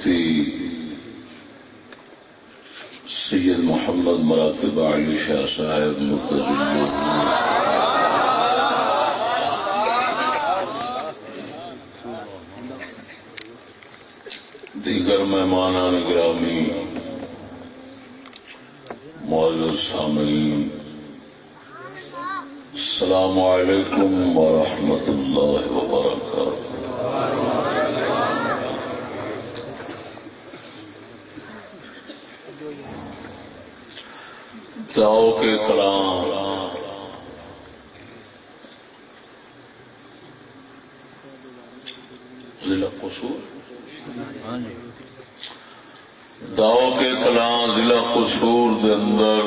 مفتی سید محمد مراتب علی شاہ صاحب مفتی دیگر مہمان گرامی معذر سامعین، السلام علیکم ورحمۃ اللہ وبرکاتہ۔ داؤ کے کلام۔ ضلع قصور؟ داؤ کے کلام ضلع قصور دے اندر۔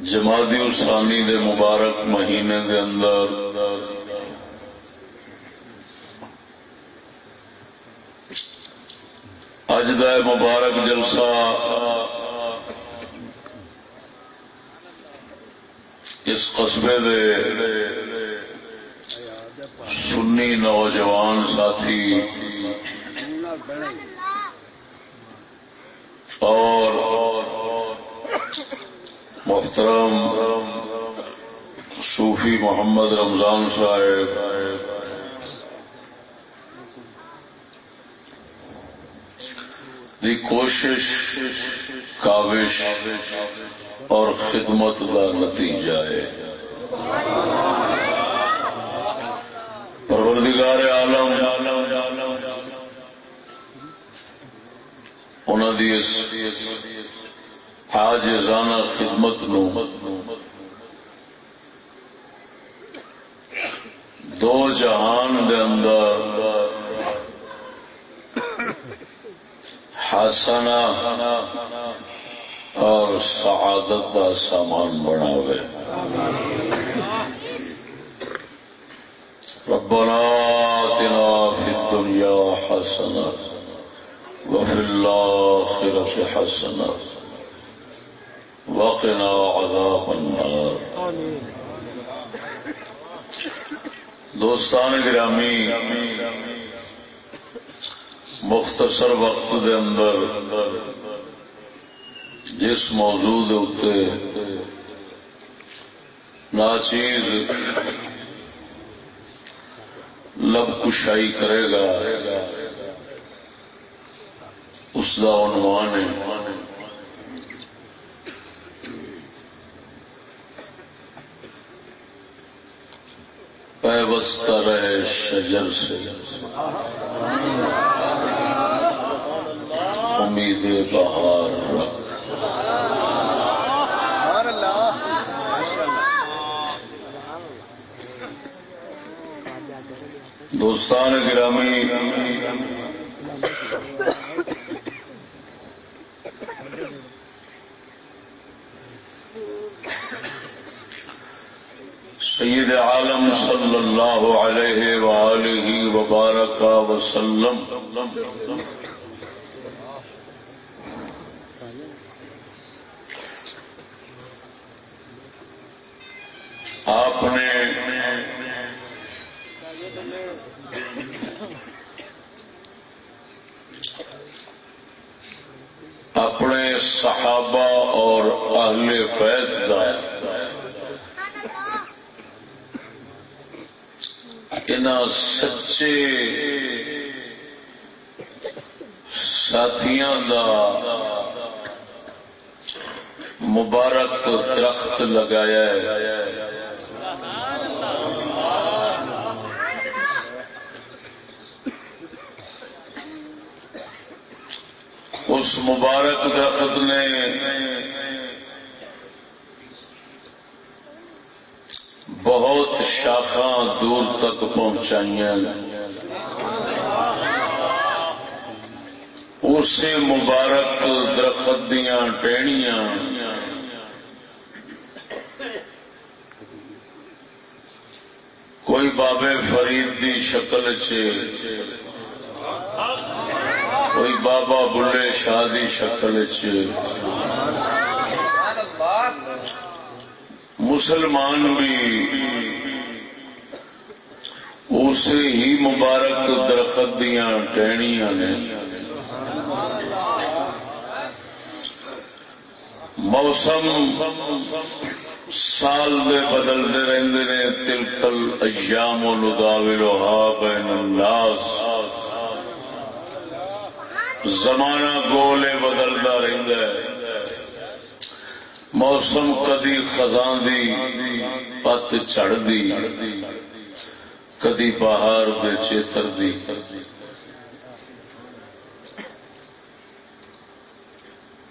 جماعتی اسانی دے مبارک مہینے دے اندر اج دا مبارک جلسہ۔ اس قصبے دے سنی نوجوان ساتھی اور محترم صوفی محمد رمضان صاحب۔ دی کوشش، کاوش اور خدمت کا نتیجہ ہے۔ پروردگار عالم انہوں دی حاج زانا خدمت نو دو جہان دے اندر حسنا اور سعادت کا سامان بناوے۔ ربنا آتنا في الدنيا حسنة وفي الآخرة حسنة وقنا عذاب النار۔ دوستان گرامی مختصر وقت دے اندر جس موضوع دے ناچیز لب کشائی کرے گا، اس کا عنوان ہے۔ پیوستہ رہے شجر سے۔ امید بہار رکھ۔ دوستان گرامی سید عالم صلی اللہ علیہ وآلہ وبارک وسلم آپ نے اپنے صحابہ اور اہل بیت کا ان سچے ساتھیاں دا مبارک درخت لگایا ہے اس مبارک درخت نے بہت شاخاں دور تک پہنچائی اسی مبارک درخت دیا ٹہنیاں کوئی بابے فرید دی شکل چ کوئی بابا بلے شاہ دی شکل چ مسلمان بھی اسے ہی مبارک درخت دیا ٹہنیاں نے۔ موسم سال دے بدلتے رہتے نے تلکل ایام و بین الناس۔ زمانہ گولے بدلتا رہتا ہے۔ موسم کدی خزان دی پت چڑ دی کدی باہر چیتر دی۔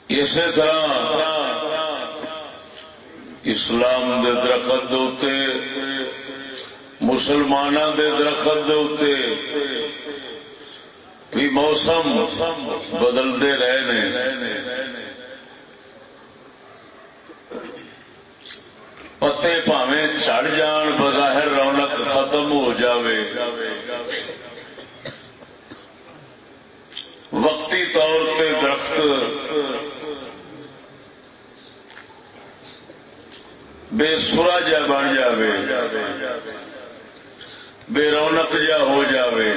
اسی طرح اسلام دے درخت دے مسلمان دے درخت دے بھی موسم بدلتے رہے پتے پاوے چڑھ جان بظاہر رونق ختم ہو جاوے وقتی طور پہ درخت بے سورا جا بن جاوے بے رونق جا ہو جاوے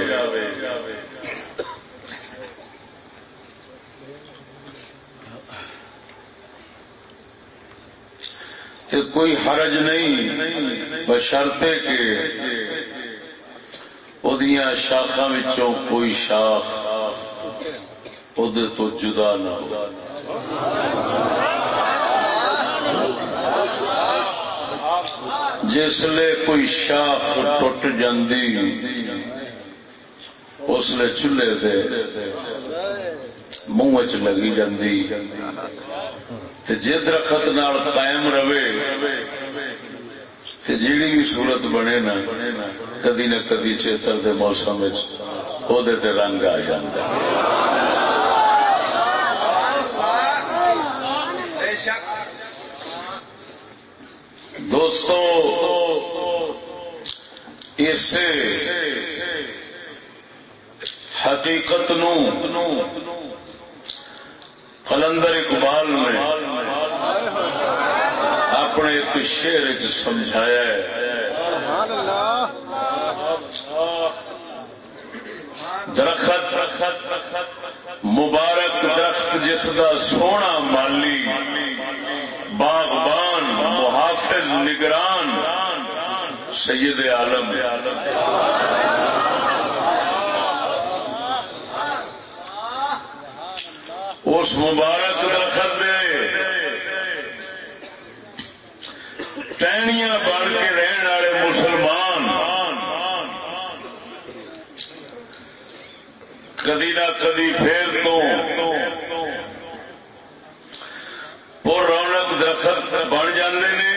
تے کوئی حرج نہیں بشرتے کہ وہ شاخا کوئی شاخ تو جدا نہ ہو۔ جسے کوئی شاخ ٹوٹ جی اس لیے چولہے دے، منہ چ لگی جی جی درخت نال قائم رہے جیڑی بھی صورت بنے نا، کدی نہ کدی چیتر دے موسم دے رنگ آ جائے دوستو اس حقیقت نو قلندر اقبال نے اپنے ایک شیر چ درخت، مبارک درخت جس کا سونا مالی، باغبان، محافظ نگران، سید عالم۔ اس مبارک درخت دے ٹہنیاں بڑھ کے رہن والے مسلمان کدی نہ کدی پھر تو وہ رونق درخت بن جاندے نے۔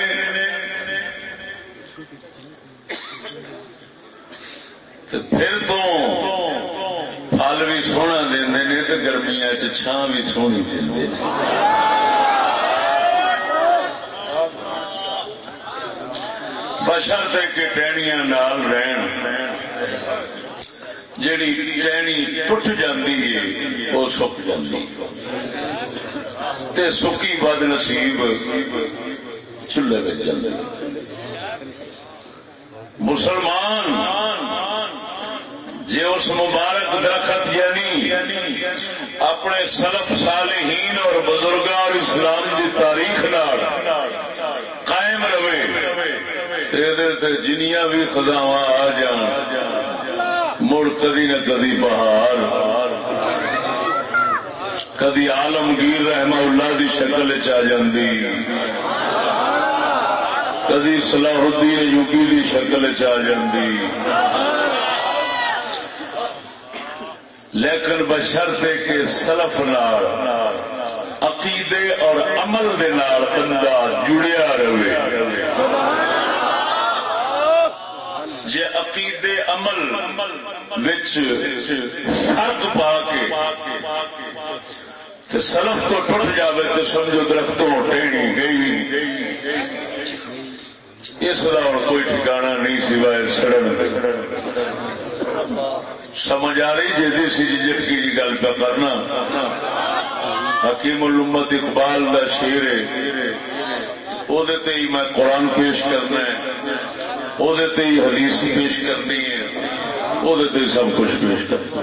پھر تو پل بھی سونا دے تو اچھا گرمیا چھان بھی سونی دے بشر کے ٹہنیاں نال رہن۔ جیڑی ٹہنی ٹوٹ جاندی ہے وہ سک جاندی۔ تے سکی بد نصیب چولہے میں جلد مسلمان جی اس مبارک درخت یعنی اپنے سلف صالحین اور بزرگ اور اسلام کی تاریخ قائم رہے جنیا بھی خداوا آ جان مڑ کدی نہ کدی بہار، کدی آلمگیر رحم اللہ دی شکل چی کدی صلاح الدین یوگی دی شکل چی لیکن بشرتے کے سلف نال، عقیدے اور عمل دے نال بندہ جڑیا رہے۔ جے عقیدے عمل فرق پا کے سلف تو ٹوٹ جائے تو سمجھو درختوں ٹہنی گئی۔ اس کا ہوں کوئی ٹھکانا نہیں سوائے سڑن سمجھ آ رہی جی دیسی جی،, جی گل کا کرنا۔ حکیم الامت اقبال کا شیر ہے۔ وہ میں قرآن پیش کرنا ہے۔ وہ حدیث پیش کرنی ہے۔ وہ سب کچھ پیش کرنا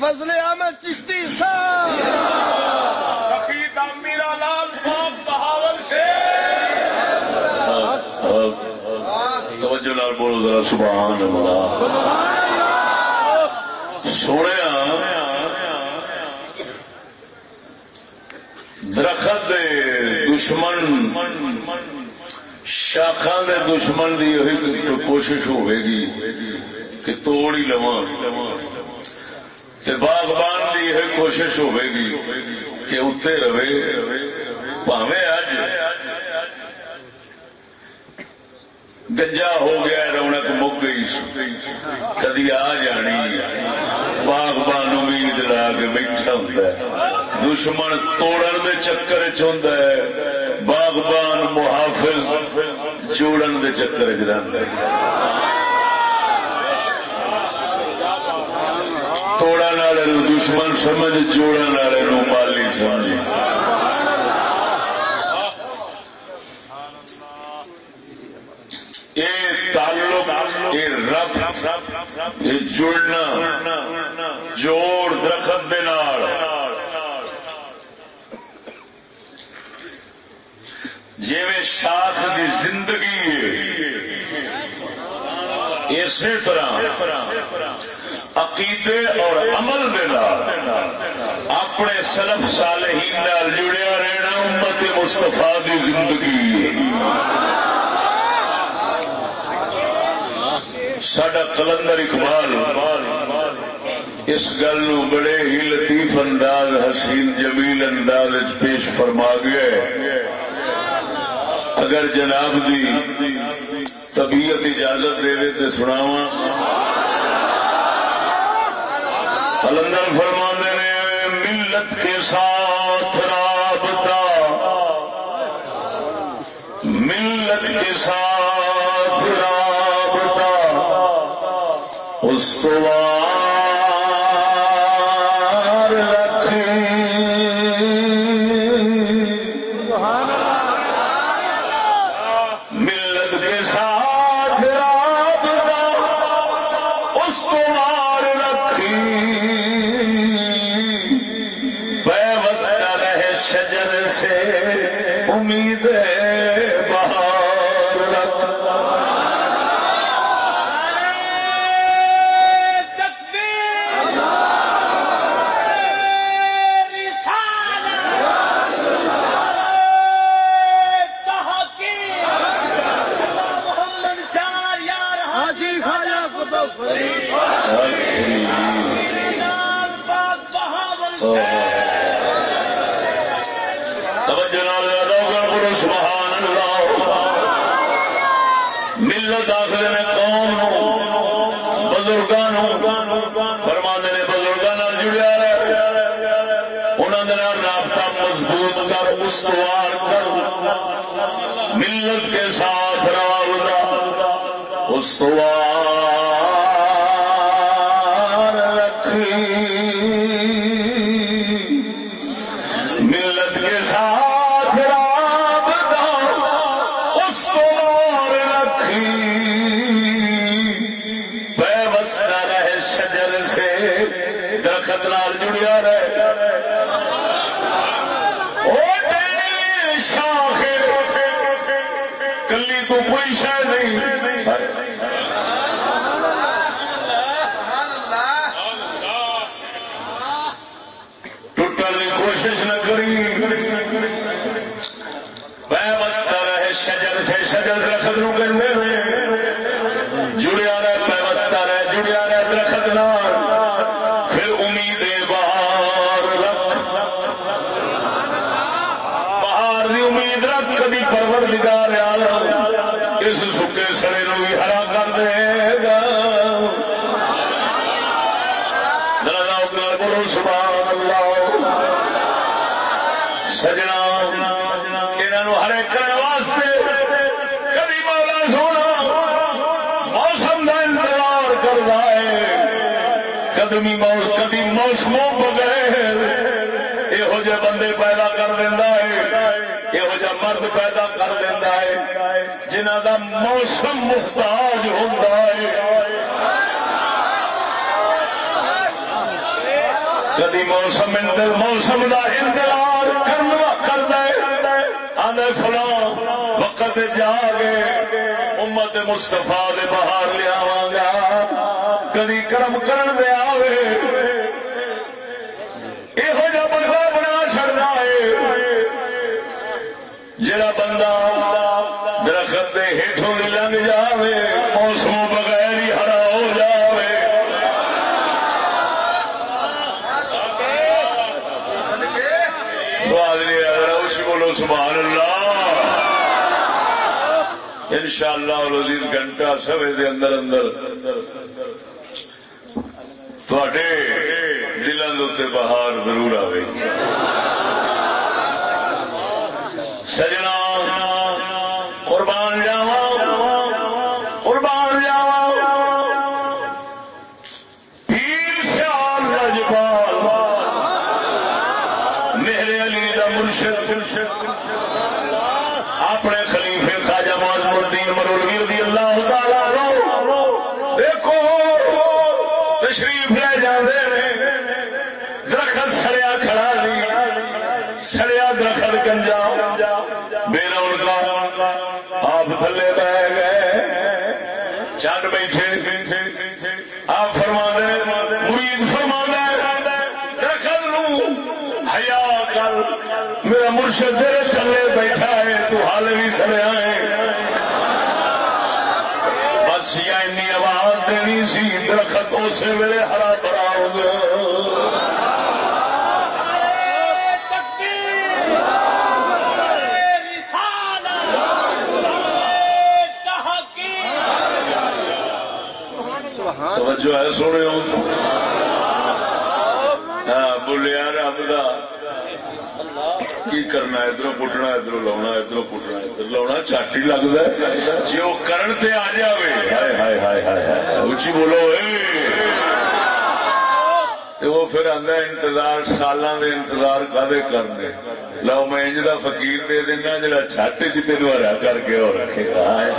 فضل احمد چشتی صاحب میرا لال بہاول سے توجہ لال بولو ذرا، سبحان اللہ۔ سونے درخت دشمن شاخا دے دشمن کی کوشش ہوئے گی کہ توڑ ہی لواں۔ باغبان کی یہ کوشش ہوے گی کہ اتنے رہے۔ پاوے اج گنجا ہو گیا رونق مک گئی کدی آ جانی باغبان امید لا کے بیٹھا ہوں دشمن توڑن دے چکر چند باغبان محافظ جوڑن دے چکر چ توڑا نالے دشمن سمجھ جوڑا نالے مالی سمجھ۔ تعلق رب یہ جڑنا جوڑ درخت جی شاخ کی زندگی اسی طرح عقیدے اور عمل دے اپنے سلف صالحین نال جڑیا رہنا امت مستفا دی زندگی سڈا کلندر اقبال اس گل بڑے ہی لطیف انداز، حسین جمیل انداز پیش فرما گیا اگر جناب دی طبیعت اجازت دے دے تو سناواں۔ کلندر فرمانے نے، ملت کے ساتھ رابطہ۔ ملت کے ساتھ استوار ملت کے ساتھ رکھی کدی بغیر یہو جہ بندے پیدا کر دینا ہے، یہو جہ مرد پیدا کر دینا ہے جنہ دا موسم محتاج ہوتا ہے۔ کدی موسم اندر موسم کا انتظار کرنا کر دے آدھے فلاں وقت جا گئے، امت مستفا دے باہر لیا گا۔ کدی کرم کرن دے آوے یہو جہ بندہ بنا چڑنا ہے جڑا بندہ درخت دے ہیٹوں دی لنگ جاوے موسم بغیر ہی ہرا ہو جاوے۔ سوال نہیں آ رہا اسی بولو سبحان اللہ ان شاء اللہ گھنٹہ سوے دے اندر اندر۔ تھوڑے دلوں کے بہار ضرور آئے گی سجنا تھلے بہ گئے چند بیٹھے آپ فرما مرید فرما درخت نو حیا کر میرا مرشد تیرے تھلے بیٹھا ہے تو حال بھی سڑیا ہے بس یا انی آواز دینی سی درخت اسی ویلے ہرا بھرا ہو گیا توجہ ہے، سونے ہاں بولیا رب کا کی کرنا ادھر پٹنا ادھر لاؤنا ادھر پٹنا، ادھر لاؤنا چٹ ہی لگتا ہے۔ جی وہ کرن تے آ جائے ہائے ہائے ہائے ہائے اچھی بولو تو وہ پھر آدھا انتظار، سالاں دے انتظار کدے کرنے؟ لو میں انج دا فقیر دے دینا، جڑا چھٹ چ جی تین ہرا کر کے اور رکھے گا۔ ہائے۔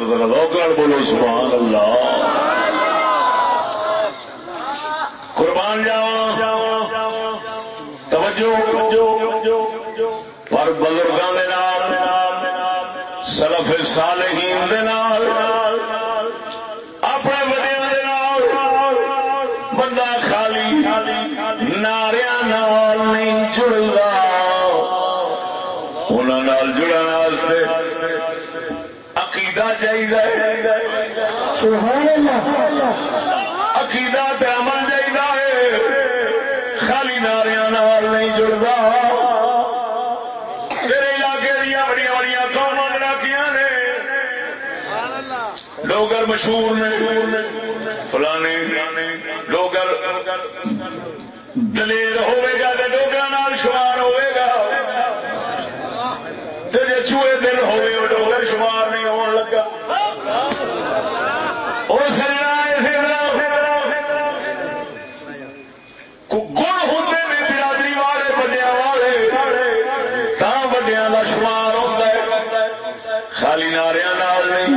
اکبر ذرا لوکڑ بولو، سبحان اللہ۔ قربان جاوا توجہ۔ پر بزرگوں کے نام سلف صالحین دے نال، اپنے بڑے دے نال، بندہ خالی ناریا نال نہیں جڑتا انہوں نال جڑن واسطے چاہیے۔ عقیدہ تے عمل چاہیے خالی ناریا نال نہیں جڑتا تیرے علاقے دیا بڑی بڑی قوم رکھیاں نے۔ لوگر مشہور نے۔ فلانے لوگر دلیر ہوئے گا ڈوگر نال شمار ہوئے گا۔ تے جے چوہے دل ہوئے ڈوگر شمار نہیں ہون لگا۔ اور سجنا گڑ ہوتے نے برادری والے بڑیا والے۔ تا بڑیا کا شمار ہوتا ہے۔ خالی ناریا نال نہیں۔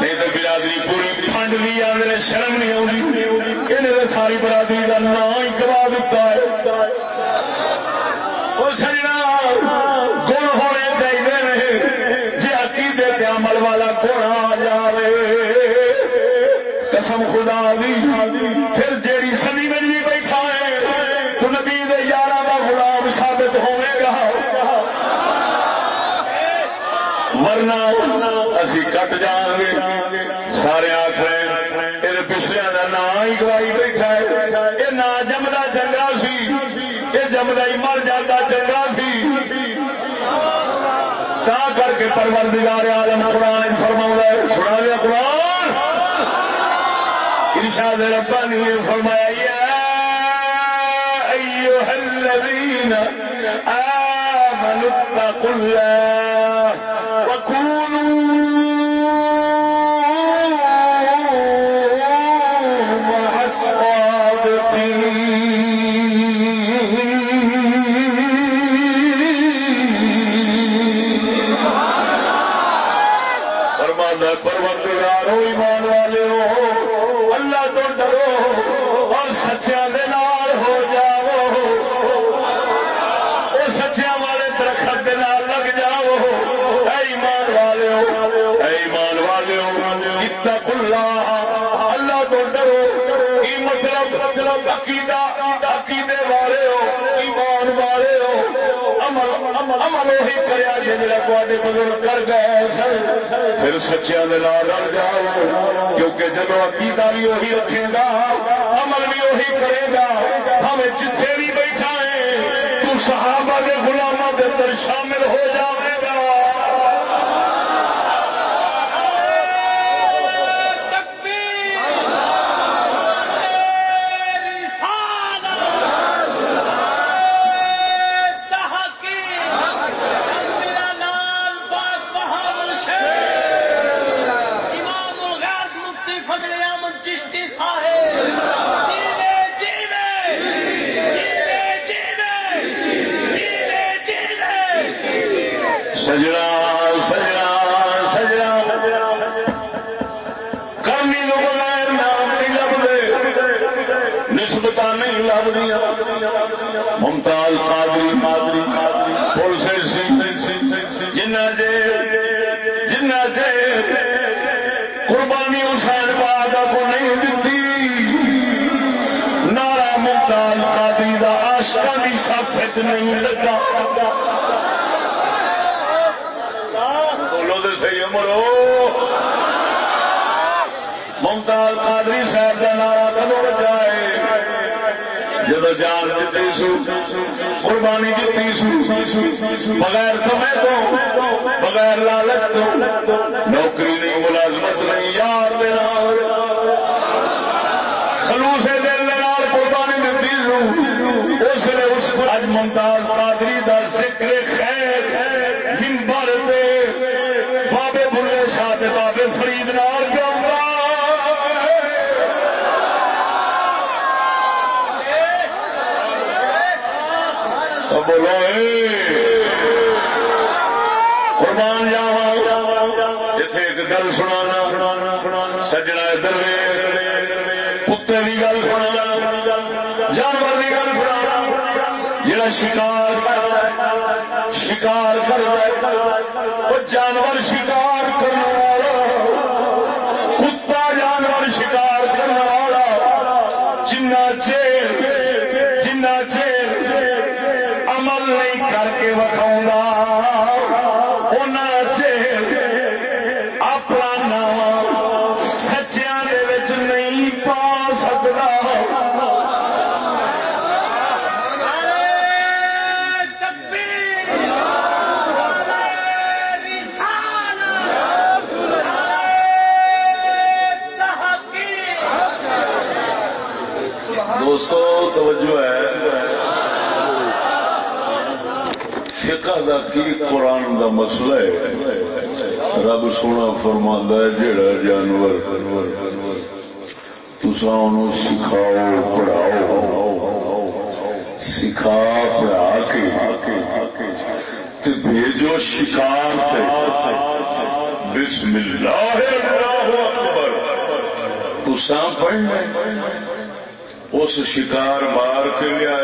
نہیں تو برادری پوری فنڈ بھی آدھے شرم نہیں آتی یہ ساری برادری کا نام ہی گوا دیتا ہے۔ اور سجنا۔ قسم خدا دی۔ پھر جیڑی سنی میں بھی بیٹھا ہے، تو نبی دے یارہ کا غلام ثابت ہوئے گا۔ ورنہ اسی کٹ جان گے۔ سارے آخر یہ پچھلے کا نام ہی گوائی بیٹھا ہے۔ یہ نہ جمدا چنگا سی۔ یہ جمدا ہی مر جاتا چنگا سی۔ تا کر کے پروردگار عالم قرآن فرما سنا لیا قرآن؟ شعب رباني ويرخل يا أيها الذين آمنوا اتقوا الله ہو اتق اللہ. اللہ تو ڈرو. کی مطلب عقیدہ، عقیدے والے ہو، ایمان والے ہو. عمل عمل عمل وہی کریا جی میرا تے بزرگ کر گئے سن. پھر سچیا رل جاؤ، کیونکہ جب عقیدہ بھی وہی رکھے گا، عمل بھی وہی کرے گا. ہمیں جتھے بھی بیٹھا ہے، تو صحابہ کے غلاموں کے اندر شامل ہو جاوے نہیں لگا۔ بولو تو صحیح مرو ممتاز قادری صاحب کا نعرہ کدو بجا ہے؟ جب جان دیتی سو، قربانی دیتی سو، بغیر سمے تو، بغیر لالچ تو، نوکری نہیں، ملازمت نہیں یار میرا خلوص دل دے نال قربانی دیتی سو اس لیے اس اج ممتاز قادری دا ذکر خیر منبر پہ بابے بلے شاہ تے بابے فرید نال کیوں بولو قربان جاوا جتھے ایک گل سنانا سجنا ادھر کتے کی گل سنا جانور نے گل بنا جڑا شکار کر شکار کر وہ جانور شکار کرنے والا، کتا جانور شکار کرنے والا۔ جنا چیر جنا چیر عمل نہیں کر کے وکھاؤں فقہ کی قرآن دا مسئلہ ہے؟ رب سونا فرما ہے جڑا جانور تسا انہوں سکھاؤ، پڑھاؤ، سکھا، پڑھا کے تے بھیجو شکار تے۔ بسم اللہ اللہ اکبر۔ تسا پڑھنا اس شکار مار کے لیا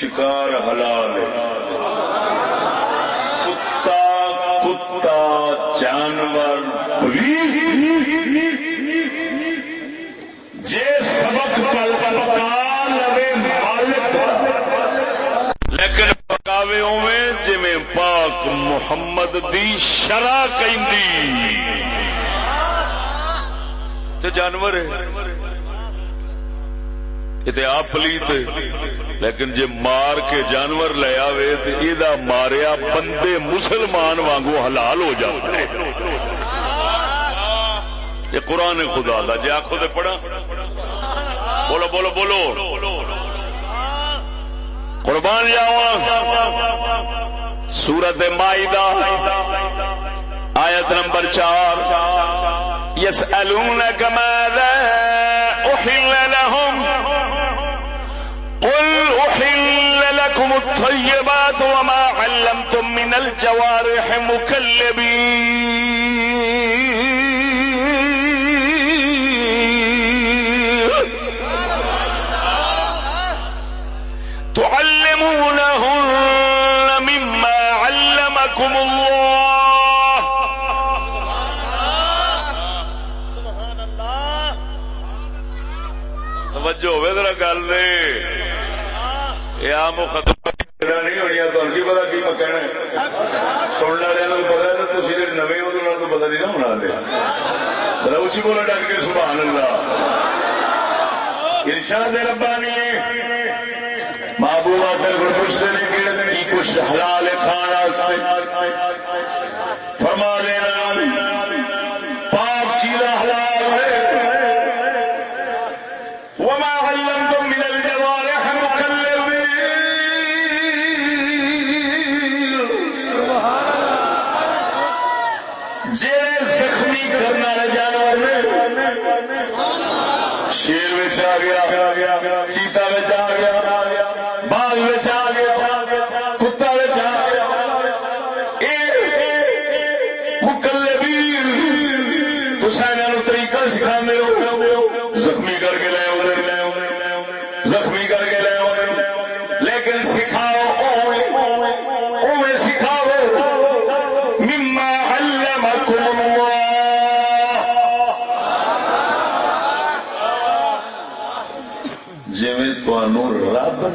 شکار حلال ہے۔ کتا کتا، جانور جے سبق پل پکا لوے مالک۔ لیکن پکاوے اوے جی پاک محمد دی شرع کہندی۔ تے جانور ہے۔ یہ آپ پلیت لیکن جے مار کے جانور لے آوے تو یہ ماریا بندے مسلمان وانگو حلال ہو جاتا ہے۔ یہ قرآن خدا دا جی آخو دے پڑھا بولو بولو بولو۔ قربان جاوا سورت مائدہ، آیت نمبر چار۔ یس ماذا أحل لهم؟ قل أحل لكم الطيبات وما علمتم من الجوارح مكلبين تعلمونهن مما علمكم الله سبحان اللہ توجہ ہوئے ذرا گل نے یہ عام ختم نہیں ہونی تمہیں کی پتا کی میں کہنا ہے۔ سننے والے پتا ہے تو تھی نویں وہ تو پتا نہیں نا ہونا ہلے ذرا اچھی بولے ڈٹ کے سبحان اللہ۔ ارشاد ربانی۔ محبوبہ سے پوچھتے نے کہ کچھ حلال کھانا فرما لینا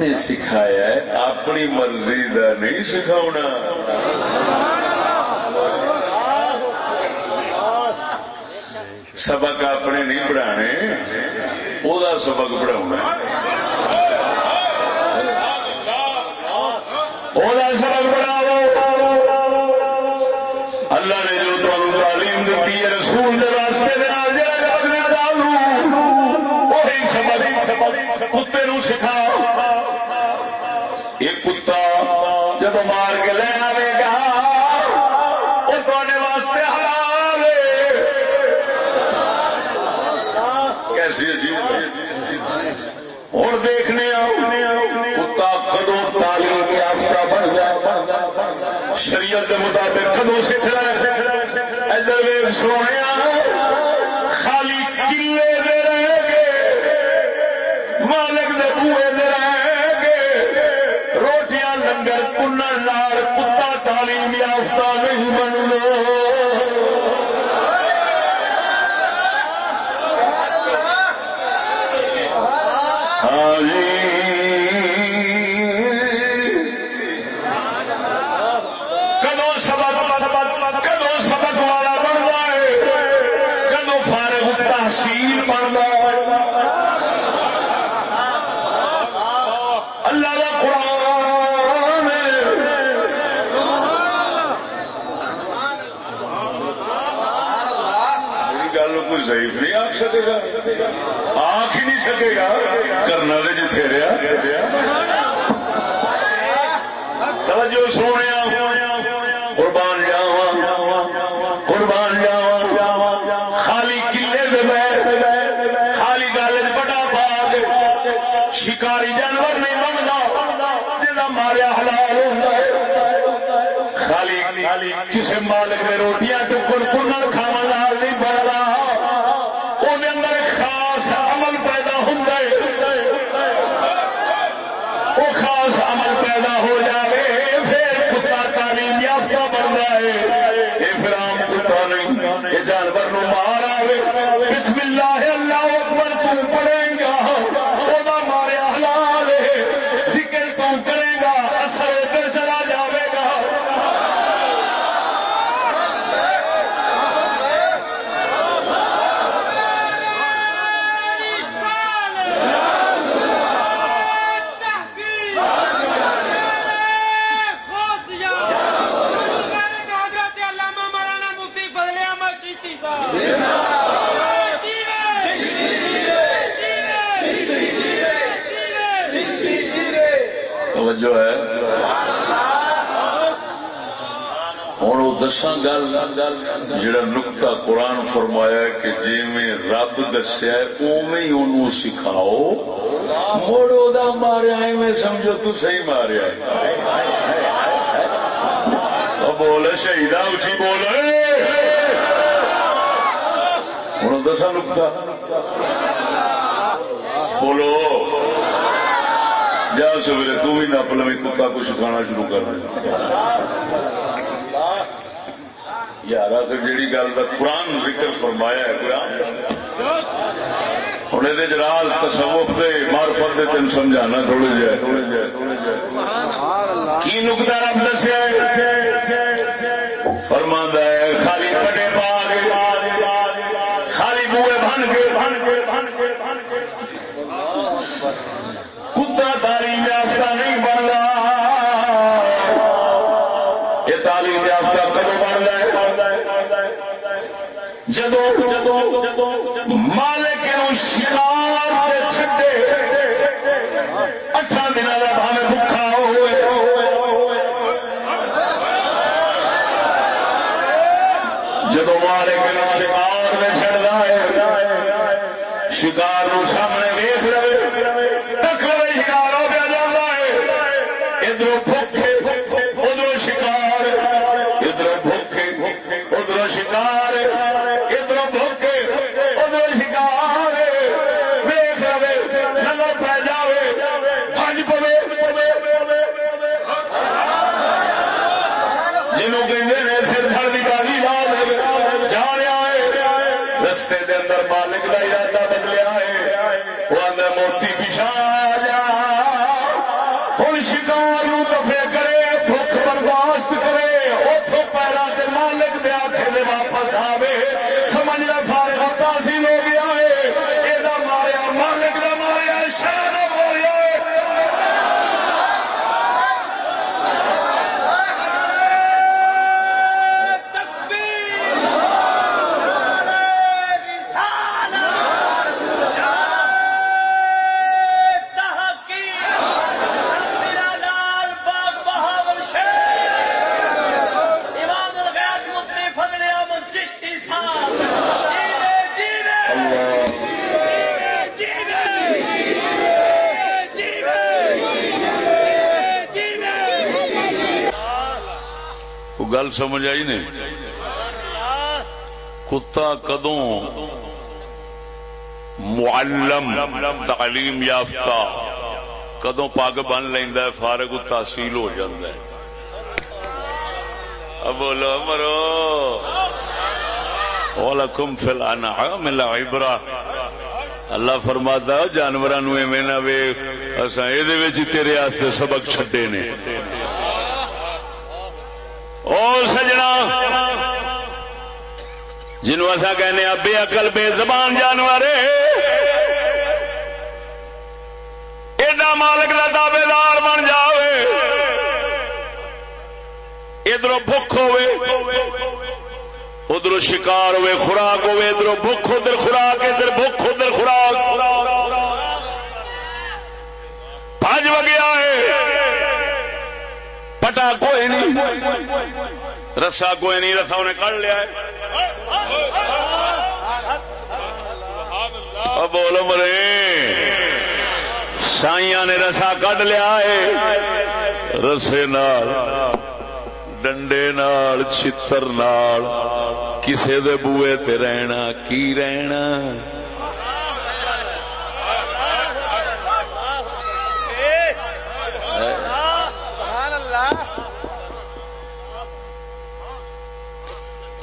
نے سکھایا ہے، اپنی مرضی کا نہیں سکھاؤنا سبق اپنے نہیں پڑھانے وہ سبق پڑھاؤنا وہ سبق پڑھاؤ اللہ نے جو تمہیں تعلیم دیتی ہے، رسول کے راستے دے نال جڑا سبق سبق کتے نو سکھا۔ جب مار کے لے آئے گا۔ وہ تھوڑے واسطے حلال ہے؟ کیسی عجیب اور دیکھنے کتا کدو تعلیم یافتہ بن جائے۔ شریعت کے مطابق کدو سکھ رہے ادھر ویگ سونے خالی کلے دے رہے گے۔ مالک دے بوئے دے کنن لال کتا تعلیم یافتہ نہیں بن ہاں جی۔ کدو سبق کدو سبق والا بنتا ہے، کدو فارغ تحصیل بنتا گل کوئی ضعیف نہیں آ سکے گا؟ آخ ہی نہیں سکے گا۔ کرنا دے جی جتھے رہا توجہ سونے قربان جاوا قربان جاوا خالی کلے دے بہ خالی گل بڑا باغ۔ شکاری جانور نہیں بنتا جا ماریا حلال ہوتا ہے۔ خالی کسی مالک میں روٹیاں ٹکر کنر کھاوا لال نہیں بنتا وہ اندر ایک خاص عمل پیدا ہوتا ہے وہ خاص عمل پیدا ہو جائے پھر کتا تعلیم یافتہ بن یہ پھر کتا نہیں یہ جانور نو مار آئے بسم اللہ اللہ اکبر، تو پڑے گا وہ مارے حلال ہے ذکر تو کرے گا اثر ادھر چلا جاوے گا توجہ ہے ہوں وہ دساں گل، جڑا نقطہ قرآن فرمایا کہ جی میں رب دسیا اوے ہی سکھاؤ۔ مڑ وہ ماریا میں سمجھو تو صحیح ماریا بول شہید اچھی بول ہوں دسا نکتا بولو۔ جا سویرے، تو بھی نپ لوی کتا کچھ کھانا شروع کر دے۔ یار آخر جیڑی گل کا قرآن ذکر فرمایا ہے، قرآن ہوں یہ راز، تصوف دے، مارفت دے تین سمجھانا تھوڑے جائے کی نکتا رب دسیا فرما ہے، خالی پٹے پا کے خالی بوئے بن کے۔ مالک نو شکار چھٹے اٹھا دن کا بھاوے بکھا ہوئے جدو مالک نو شکار میں چڑھتا ہے شکار نو سامنے ویس رہے تک رہے شکار ہو گیا جاتا ہے ادھر بھوکے ادھر شکار ادھر بھوکے ادھر شکار ادھر بھوکے ادھر شکار ویس رہے نظر پہ جاوے بھج پوے جنوں کہ سر دھڑ کی بازی لا جانے ہے، رستے دے اندر مالک کا ارادہ بدلیا ہے گل سمجھ آئی نہیں کتا کدوں معلم تعلیم یافتہ کدوں پگ بن لینا فارغ تحصیل ہو جاتا ہے۔ اب بولو مرو ولکم فی الانعام العبرہ۔ اللہ فرماتا ہے، جانوراں نو ایویں نہ ویکھ، اساں اے دے وچ تیرے واسطے سبق چھڈے نے۔ او سجنا۔ جنو اصا کہنے بے اقل بے زبان جانور ایڈا مالک کا دعوے دار بن جائے ادھر بھوک ہوے ادھر شکار ہوے خوراک ہوے ادھر بھوک، ادھر خوراک، ادھر بھوک، ادھر خوراک۔ بج وگیا ہے۔ پٹا کوئی نہیں۔ رسا کوئی نہیں، رسا انہیں کڑ لیا ہے۔ بولو مرے سائیا نے رسا کڈ لیا ہے۔ رسے نال، ڈنڈے نال چتر نال، کسے دے بوئے تے رہنا، کی رہنا؟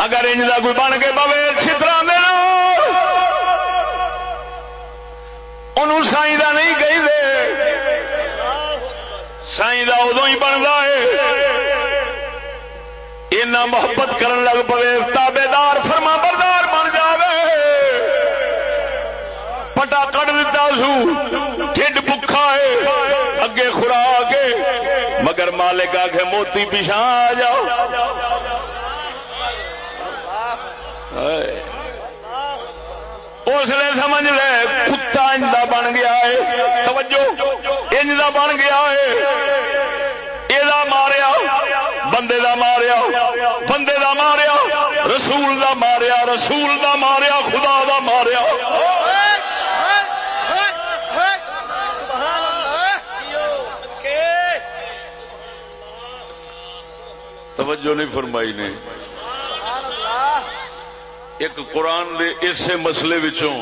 اگر انج کا کوئی بن کے پوے چترا دینا ان سائی کا نہیں کہی دے۔ سائی کا ادو ہی بنتا ہے۔ اینا محبت کرن لگ پوے تابے دار فرما بردار بن جاوے۔ پٹا کٹ دیتا سو، ٹھڈ بکھا ہے۔ اگے خوراک مگر مالک آ کے موتی پیچھا آ جاؤ۔ اس لیے سمجھ لے، کتا انجا بن گیا ہے۔ توجہ، انجا بن گیا ہے۔ یہ ماریا، بندے دا ماریا، بندے دا ماریا، رسول دا ماریا، رسول دا ماریا، خدا دا ماریا۔ توجہ نہیں فرمائی نے۔ ایک قرآن دے اسے مسئلے وچوں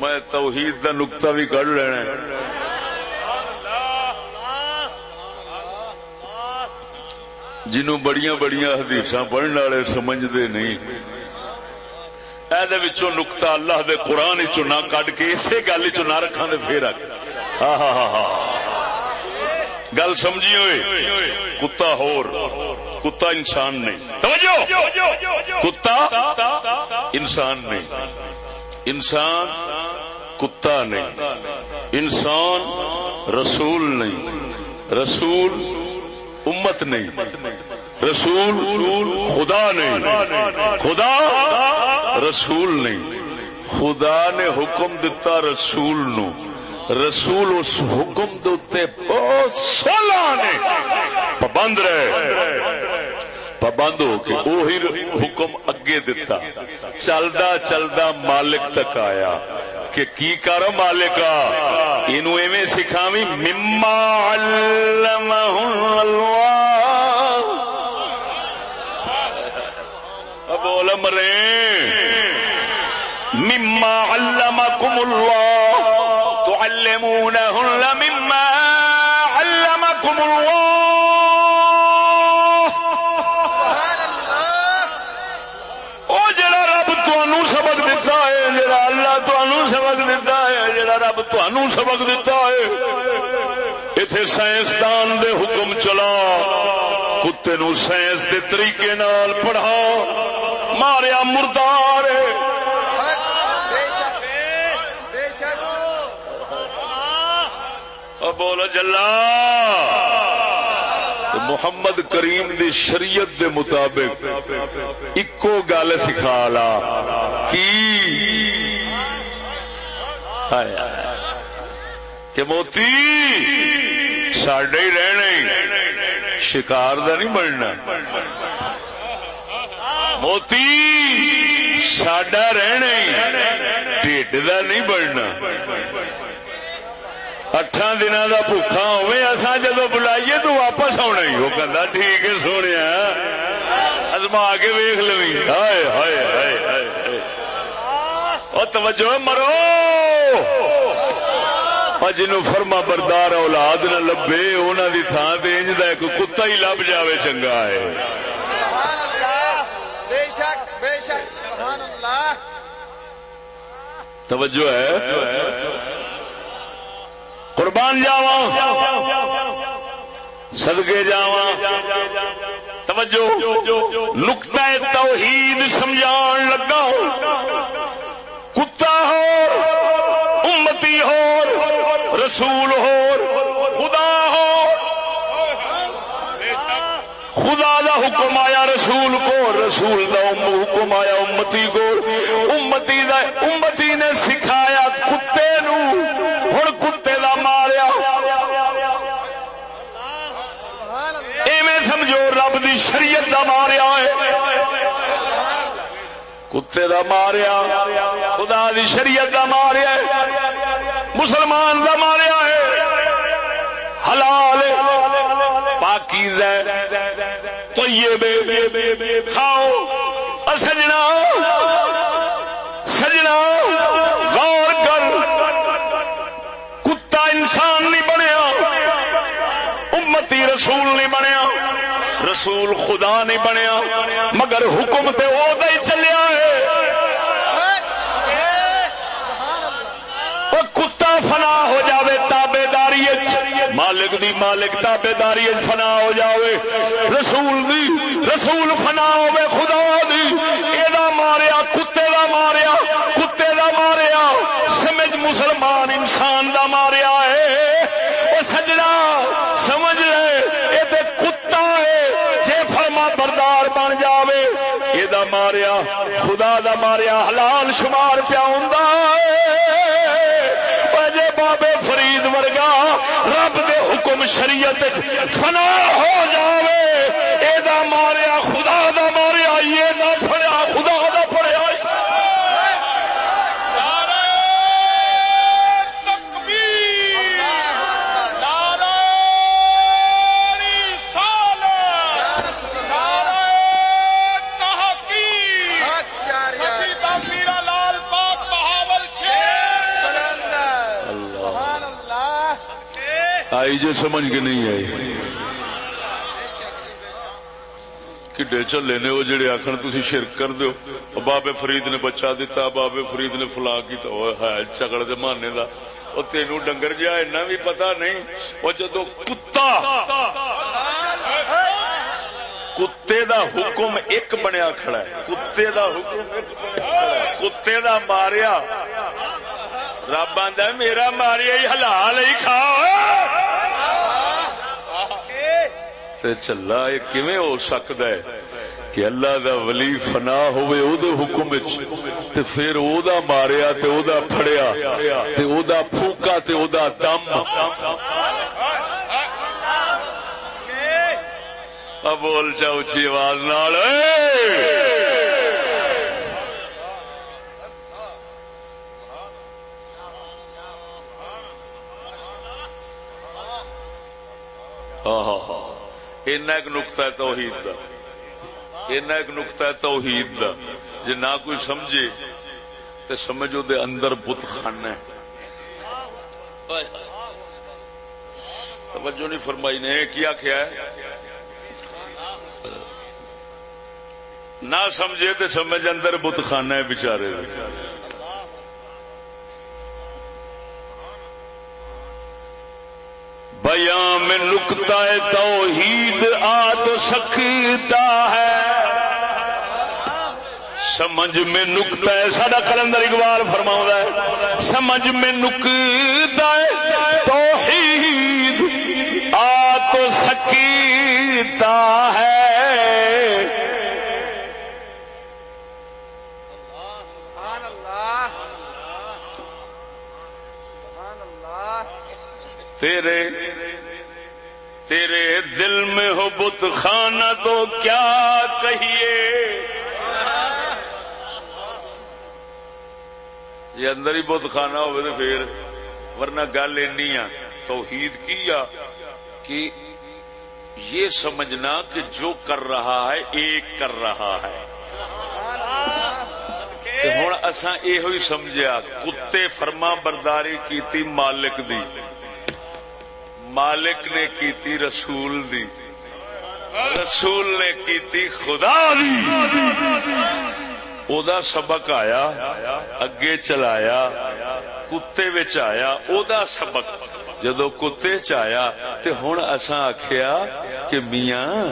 میں توحید دا نقطہ بھی کڈ لینا ہے۔ جنوں بڑیاں بڑیاں حدیث پڑھنے والے سمجھتے نہیں۔ وچوں نقطہ اللہ دے قرآن چو نہ کڈ کے اسی گل چ نہ رکھا تو پھر رکھ ہاں ہاں ہاں ہاں گل سمجھی ہوئے کتا ہور، کتا انسان نہیں۔ توجہ! کتا انسان نہیں۔ انسان کتا نہیں۔ انسان رسول نہیں۔ رسول امت نہیں۔ رسول خدا نہیں۔ خدا رسول نہیں۔ خدا نے حکم دتا رسول نو۔ رسول اس حکم دے بہت سولہ نے۔ پابند رہے۔ پابند ہو کے وہی حکم اگے دتا۔ چلدا چلدا مالک تک آیا کہ کی کر مالکا اینو ایویں سکھاوی مما علمہ اللہ۔ بول مرے مما علمکم اللہ۔ تعلمونہن مما علمکم اللہ او جڑا رب تانوں سبق دیتا ہے، جڑا اللہ تانوں سبق دیتا ہے، جڑا رب تانوں سبق دیتا ہے۔ ایتھے سائنسدان دے حکم چلا، کتے نو سائنس دے طریقے نال پڑھا۔ ماریا مردار ہے۔ بولو جلا. محمد کریم دی شریعت دے مطابق اکو گل سکھا لا. کی؟ کہ موتی، ساڈے ہی رہنے. شکار دا نہیں بننا. موتی، ساڈا رہنا ٹھڈ دا نہیں بننا. اٹھان دن کا بھوکا ہوے اصا جدو بلائیے تو واپس آنا ہی۔ وہ کہتا ٹھیک ہے سونے ازما کے ویخ لو ہائے ہائے ہائے اور توجہ مرو۔ جنو فرما بردار اولاد نہ لبے انہوں کی تھان سے انج ایک کتا ہی لب جاوے چنگا ہے۔ توجہ ہے۔ قربان جاوا سدگے جاوا توجہ، نقطہ توحید سمجھان لگا۔ کتا ہو امتی ہو رسول ہو خدا ہو خدا دا حکم آیا، رسول کو، رسول دا حکم آیا، امتی کو۔ امتی دا، امتی نے سکھایا دی شریعت دا ماریا ہے. کتے دا ماریا. خدا دی شریعت دا ماریا مسلمان دا ماریا ہے. حلال پاکیز طیب کھاؤ. سجنا سجنا. رسول خدا نہیں بنیا، مگر حکم تے وہ ہی چلیا ہے۔ کتا فنا ہو جاوے تابے داری مالک دی مالک تابے داری فنا ہو جاوے۔ رسول دی رسول فنا ہوے خدا دی۔ ایدا ماریا، کتے دا ماریا، کتے دا ماریا۔ سمجھ مسلمان انسان دا ماریا ہے او سجنا سمجھ لے اے تے کتا ہے جے فرما بردار بن جاوے ایدا ماریا خدا دا ماریا حلال شمار پیا ہوں جے بابے فرید ورگا رب دے حکم شریعت فنا ہو جاوے، اے دا ماریا خدا دا ماریا، یہ آئی جو سمجھ کے نہیں آئی کڈے چلے نے وہ جڑے آخر تھی شرک کر دو بابے فرید نے بچہ دتا، بابے فرید نے فلا کی تو ہے چکڑ دے مانے دا۔ وہ تینو ڈنگر جا اینا بھی پتا نہیں۔ وہ جدو کتا، کتے دا حکم ایک بنیا کھڑا ہے۔ کتے دا حکم کتے دا ماریا۔ رب آدھا میرا ماریا ہی حلال ہی کھاؤ تے چلا، یہ کیویں ہو سکتا ہے کہ اللہ دا ولی فنا ہوئے او دے حکم وچ، تے پھر او دا ماریا، تے او دا پھڑیا، تے او دا پھوکا تے او دا دم۔ اب بول جا اچھی آواز نال۔ اے! اینا ایک نقطہ ہے توحید دا۔ اینا ایک نقطہ ہے توحید دا۔ جے نہ کوئی سمجھے، تے سمجھو دے اندر بت خانہ ہے۔ توجہ نہیں فرمائی نے کیا کیا ہے؟ نہ سمجھے تے سمجھ اندر بت خانہ ہے بچارے بیاں میں نکتا توحید آ تو سکتا ہے۔ سمجھ میں نکتا ہے سڈا کلندر اقبال فرماؤں ہے۔ سمجھ میں نکتا ہے، توحید آ تو سکتا ہے۔ تیرے تیرے دل میں ہو بت خانہ تو کیا کہیے؟ جی اندر ہی بت خانہ ہوئے تو پھر، ورنہ گل اینی آ، توحید کی آ، کہ یہ سمجھنا کہ جو کر رہا ہے، ایک کر رہا ہے۔ ہوں اصا یہ سمجھا کتے فرما برداری کیتی مالک دی۔ مالک نے کیتی رسول دی۔ رسول نے کیتی خدا دی۔ او دا سبق آیا، اگے چلایا، کتے وچ آیا او دا سبق۔ جدو کتے چ آیا، تے ہن اساں آکھیا کہ میاں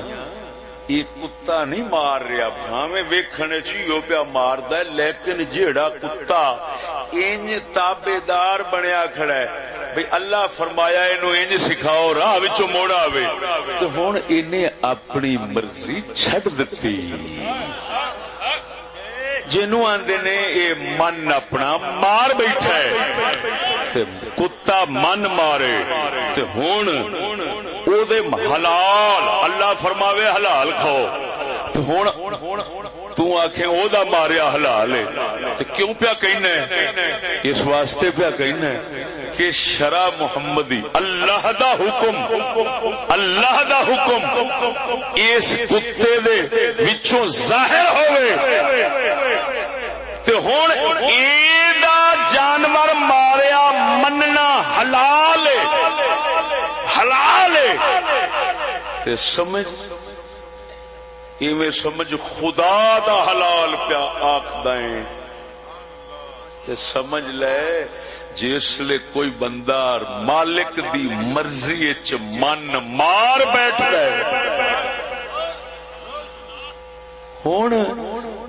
یہ کتا نہیں مار رہا، بھاویں ویکھنے چیو پیا ماردا ہے، لیکن جیڑا کتا انج تابے دار بنیا کھڑا ہے۔ بھئی اللہ فرمایا اینو انج سکھاؤ، راہ وچو موڑا آوے۔ تو ہن انہیں اپنی مرضی چھڈ دتی۔ جنو آندے نے اے من اپنا مار بیٹھا ہے، تے کتا من مارے، تے ہن او دے حلال، اللہ فرماوے حلال کھاؤ۔ تے ہن تو آخے او دا ماریا حلال ہے۔ تے کیوں پیا کہنا ہے؟ اس واسطے پیا کہنا ہے کہ شرع محمدی، اللہ دا حکم، اللہ دا حکم، اس کتے دے وچوں ظاہر ہوئے تے ہن اے دا جانور ماریا مننا حلال ہے حلال ہے تے سمجھ، ایویں سمجھ خدا دا حلال پیا آخدیں تے سمجھ لے جسل کوئی بندہ مالک دی مرضی چ من مار بیٹھ گئے ہوں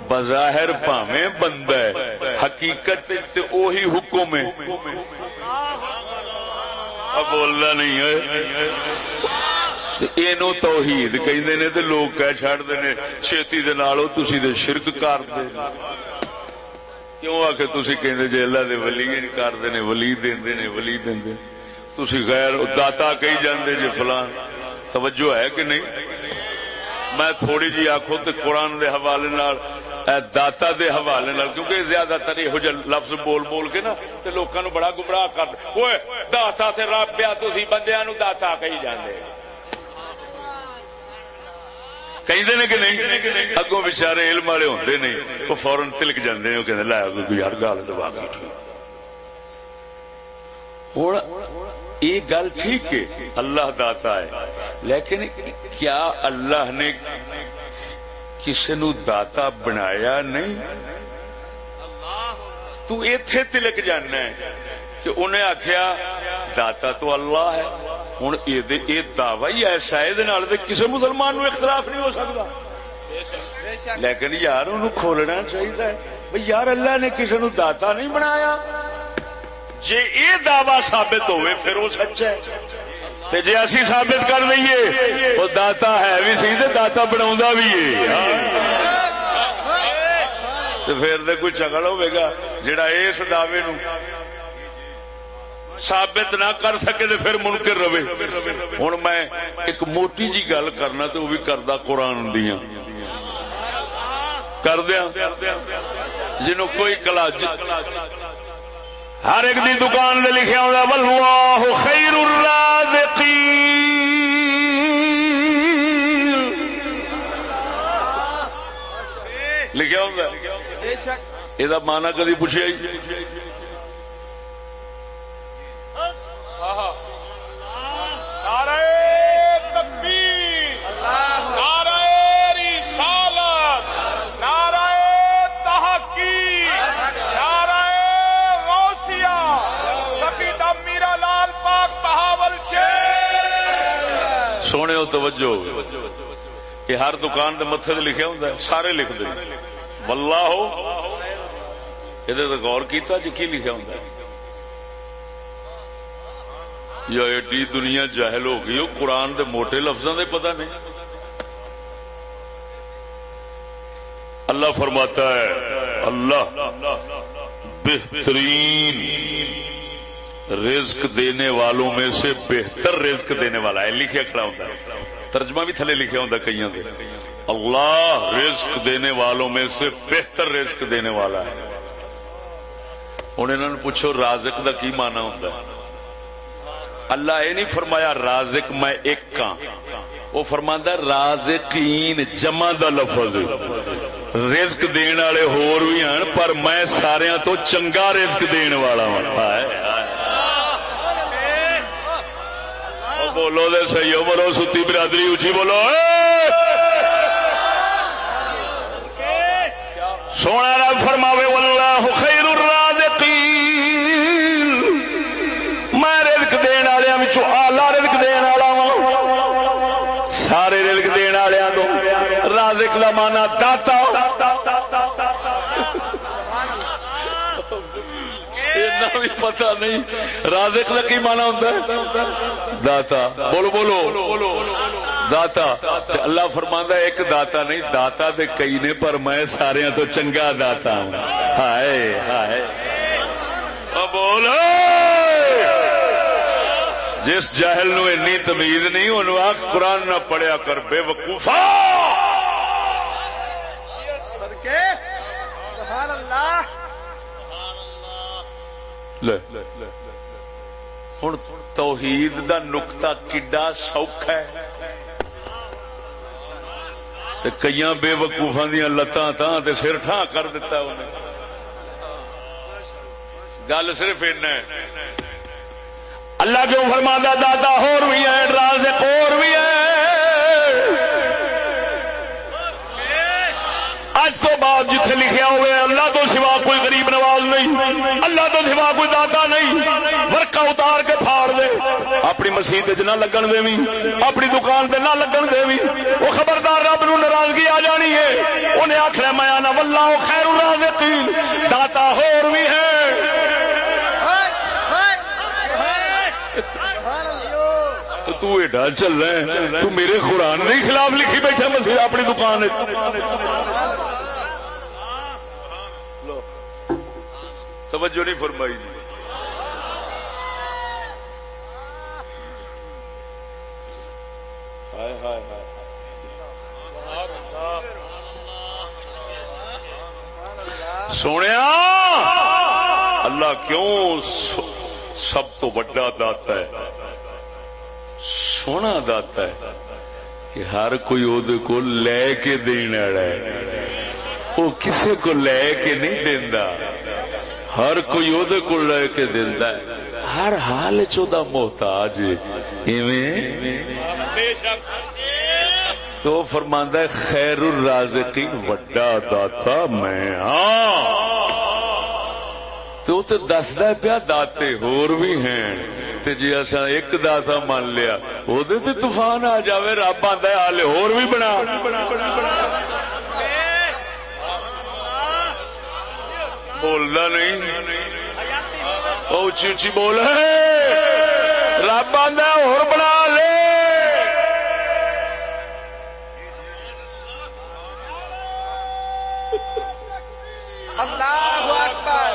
بظاہر پاویں بندہ ہے، حقیقت تے اوہی حکم ہے۔ بولنا نہیں ہے۔ اینو توحید کہندے نے تے لوگ کہہ چھڑدے نے چھیتی دے نالو تسی تے شرک کر دے کیوں آ کے تھی کہ جی اللہ دے ولی کرتے نے ولی دے نے ولی دے تھی غیر داتا کہی جاندے جی فلان توجہ ہے کہ نہیں میں تھوڑی جی آخو تو قرآن دے حوالے نال داتا دے حوالے نال کیونکہ زیادہ تر یہ لفظ بول بول کے نا تے لوکاں نو بڑا گمراہ کر اوے داتا تے رب پیا تسی بندیاں نو داتا کہی جاندے کہیں نے کہ نہیں اگوں بچارے علم والے ہوندے نہیں وہ فورن تلک جاندے نے کہندے لا کوئی ہر گل دبا کے یہ گل ٹھیک ہے اللہ داتا ہے لیکن کیا اللہ نے کسی نو داتا بنایا نہیں تو ایتھے تلک جانا ہے کہ انہیں آخیا داتا تو اللہ ہے ہوں یہ دعوی ایسا ہے کسی مسلمان نو اختلاف نہیں ہو سکتا لیکن یار انہوں کھولنا چاہیے بھئی یار اللہ نے کسی نو داتا نہیں بنایا جی یہ دعوی ثابت ہوئے پھر وہ سچا ہے تے جے اسی ثابت کر دئیے وہ داتا ہے بھی سی تے داتا بنا بھی ہے تے پھر تے کوئی چکل ہوے گا جڑا اس دعوے نو ثابت نہ کر سکے تو پھر منکر رہے۔ ہوں میں ایک موٹی جی گل کرنا تو وہ بھی کردا قرآن دیا کر دیا جنہوں کوئی کلا ہر ایک دی دکان دے لکھیا ہوتا واللہ خیر الرازقین. لکھیا ہوتا بے شک۔ یہ مانا کدی پوچھا جی نعرہ تکبیر، نعرہ رسالت، نعرہ تحقیق، نعرہ غوثیہ میرا لال پاک بہاول شیر. سونے توجہ یہ ہر دکان دے متھے تے لکھیا ہوندا ہے، سارے لکھ دے۔ واللہ ہو، یہ غور کیتا جی کی لکھیا ہوندا ہے؟ یا ایڈی دنیا جاہل ہو گئی، وہ قرآن دے موٹے لفظوں دے پتہ نہیں۔ اللہ فرماتا ہے، اللہ بہترین رزق دینے والوں میں سے بہتر رزق دینے والا ہے۔ لکھیا کھڑا ہوتا ہے۔ ترجمہ بھی تھلے لکھیا ہوتا ہے دے۔ اللہ رزق دینے والوں میں سے بہتر رزق دینے والا ہے۔ ہوں انہوں نے پوچھو، رازق دا کی مانا ہوتا ہے؟ اللہ یہ نہیں فرمایا رازق میں ایک کا وہ فرماندا رازقین جمع دا لفظ رزق دین والے ہور بھی ہیں، پر میں سارے تو چنگا رزق دین والا ہوں بولو دے صحیح بولو ستی برادری اچھی بولو۔ سونا رب فرماوے، واللہ خیر مانا داتا۔ بھی پتا نہیں۔ رازق کا کی مانا ہوتا ہے؟ داتا۔ بولو بولو۔ داتا۔ اللہ فرماندا ایک داتا نہیں، داتا دے کئی نے، پر میں سارے تو چنگا داتا ہوں۔ ہائے ہائے۔ بولو۔ جس جاہل نو انی تمیز نہیں ان آخ قرآن نہ پڑھیا کر، بے وقوفا صدقے سبحان اللہ ہوں توحید دا نقطہ کڈا سوکھا ہے۔ تے کئیاں بے وقوفاں دیا لتاں تاں تے سر ٹھاں کر دیتا انہیں۔ گل صرف اینا ہے۔ اللہ کیوں فرماتا دادا ہور بھی ہے رازق اور بھی ہے اج تو بعد جتھے لکھیا ہوئے اللہ تو سوا کوئی غریب نواز نہیں، اللہ تو سوا کوئی داتا نہیں ورکا اتار کے پھاڑ دے۔ اپنی مسیح نہ لگن دے بھی اپنی دکان پہ نہ لگن دے بھی وہ خبردار رب نو ناراضگی آ جانی ہے۔ انہیں آخر میں آنا ولہ خیر الرازقین داتا ہور بھی ہے۔ تو تو ایڈا چل رہا ہے۔ تو میرے قرآن کے خلاف لکھی بیٹھا مسیح اپنی دکان توجہ نہیں فرمائی جی ہائے ہائے ہائے سونے اللہ کیوں سب تو بڑا داتا ہے، سونا داتا ہے کہ ہر کوئی وہ کو لے کے دین والا ہے۔ وہ کسی کو لے کے نہیں دینا ہر کوئی وہ کو لے کے دینا ہے۔ ہر حال چودا محتاج ایویں؟ بے شک تو فرماندا ہے خیر الرازقین وڈا داتا میں ہاں۔ تو تے دسدا ہے پیا، داتے ہور بھی ہیں۔ تے جی اساں ایک داتا مان لیا او دے تے طوفان آ جاوے، رب آندا ہے حال ہور بھی بنا۔ بولدا نہیں۔ اچھی اچھی بول۔ رب آندا ہے بنا لے۔ اللہ اکبر۔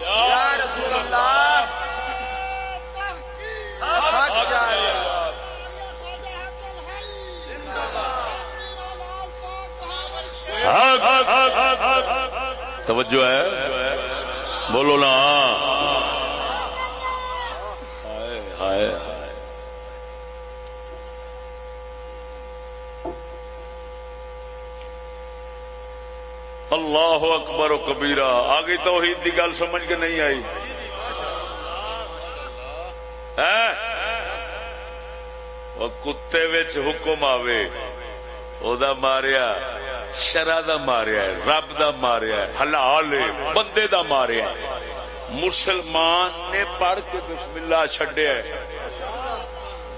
یا رسول اللہ۔ توجہ ہے؟ بولو نا۔ ہائے اللہ اکبر و کبیرہ، آگے توحید کی گل سمجھ کے نہیں آئی؟ کتے حکم آوے، او دا ماریا۔ شرع دا ماریا ہے، رب دا ماریا ہے، حلال بندے دا ماریا ہے۔ مسلمان نے پڑھ کے بسم اللہ چھڈیا ہے۔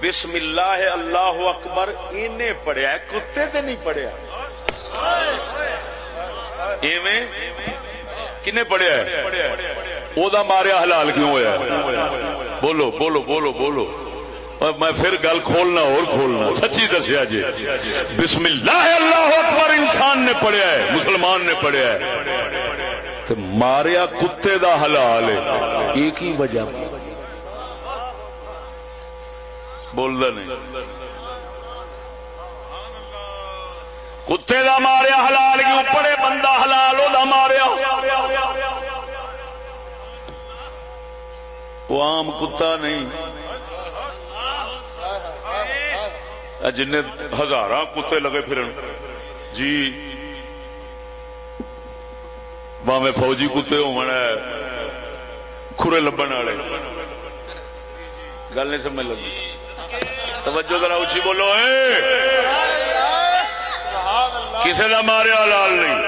بسم اللہ ہے، اللہ اکبر انہیں پڑھیا ہے، کتے تے نہیں پڑھیا۔ ایویں؟ کنے پڑھیا ہے؟ او دا ماریا حلال کیوں ہویا ہے؟ بولو بولو بولو بولو۔ میں پھر گل کھولنا اور کھولنا۔ سچی دسیا جی۔ بسم اللہ اللہ اکبر، انسان نے پڑھیا ہے، مسلمان نے پڑھیا ہے۔ تو ماریا کتے دا حلال ہے۔ ایک ہی وجہ۔ بولنا نہیں۔ کتے دا ماریا حلال، کیوں پڑے بندہ حلال دا ماریا۔ وہ عام کتا نہیں۔ جن ہزار کتے لگے پھرن۔ جی۔ باویں فوجی کتے ہو کھرے لبن والے۔ گل نہیں سمجھ لگی۔ توجہ ذرا اچھی بولو۔ اے! کسی کا ماریا لال نہیں۔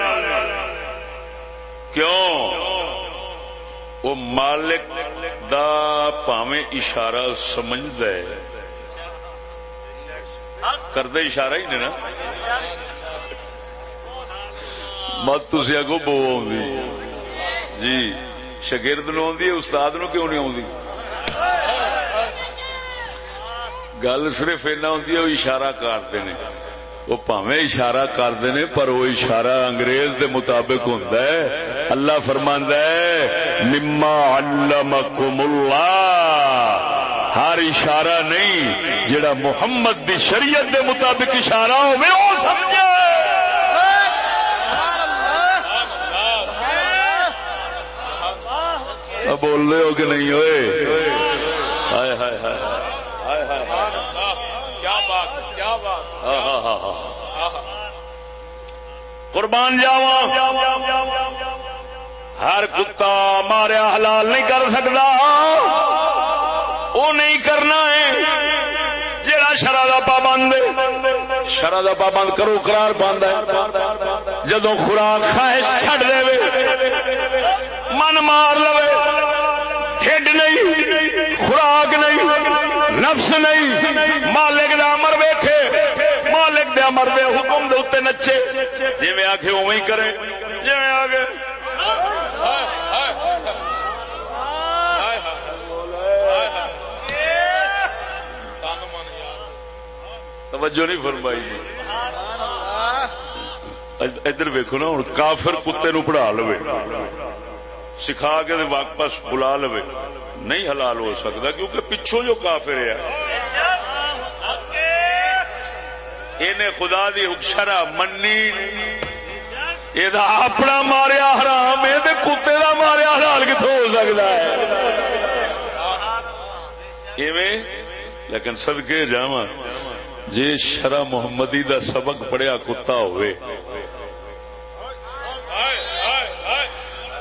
کیوں؟ وہ مالک دا پاویں اشارہ سمجھد ہے۔ کردے اشارہ ہی نہیں نا مت تھی اگو بو آ جی شگرد نو آدھی استاد نو کیوں نہیں آدھی گل صرف اینا ہوں وہ اشارہ کرتے نے وہ پاوے اشارہ کرتے نے پر وہ اشارہ انگریز دے مطابق ہوتا ہے اللہ فرماندا ہے مما علمکم اللہ ہر اشارہ نہیں جڑا محمد دی شریعت دے مطابق اشارہ ہوے او سمجھے۔ بول رہے ہو کہ نہیں ہوئے؟ ہائے ہائے ہائے ہائے ہائے ہائے۔ کیا بات کیا بات۔ ہاں ہاں ہاں ہاں قربان جاوا ہر کتا ماریا حلال نہیں کر سکتا۔ وہ نہیں کرنا ہے جڑا شرح کا پابند شرح کا پابند کرو، قرار پاند ہے۔ جدو خوراک خواہش چڈ دے من مار لو ٹھڈ نہیں، خوراک نہیں، نفس نہیں، مالک دا امر ویکھے، مالک دے امر دے حکم دے اتنے نچے۔ جی میں آخے اوی کرے جی آگے۔ توجہ نہیں فرمائی جی۔ ادھر ویکو نا ہوں کافر کتے نو پڑھا لو سکھا کے واپس بلا لو نہیں حلال ہو سکتا، کیونکہ پچھو جو کافر ہے۔ انہیں خدا دی شرع منی۔ یہ اپنا ماریا حرام ہے کتے دا ماریا حلال کتوں ہو سکتا ہے؟ ایویں؟ لیکن سدکے جاواں۔ جے شرع محمدی دا سبق پڑھیا کتا ہوئے۔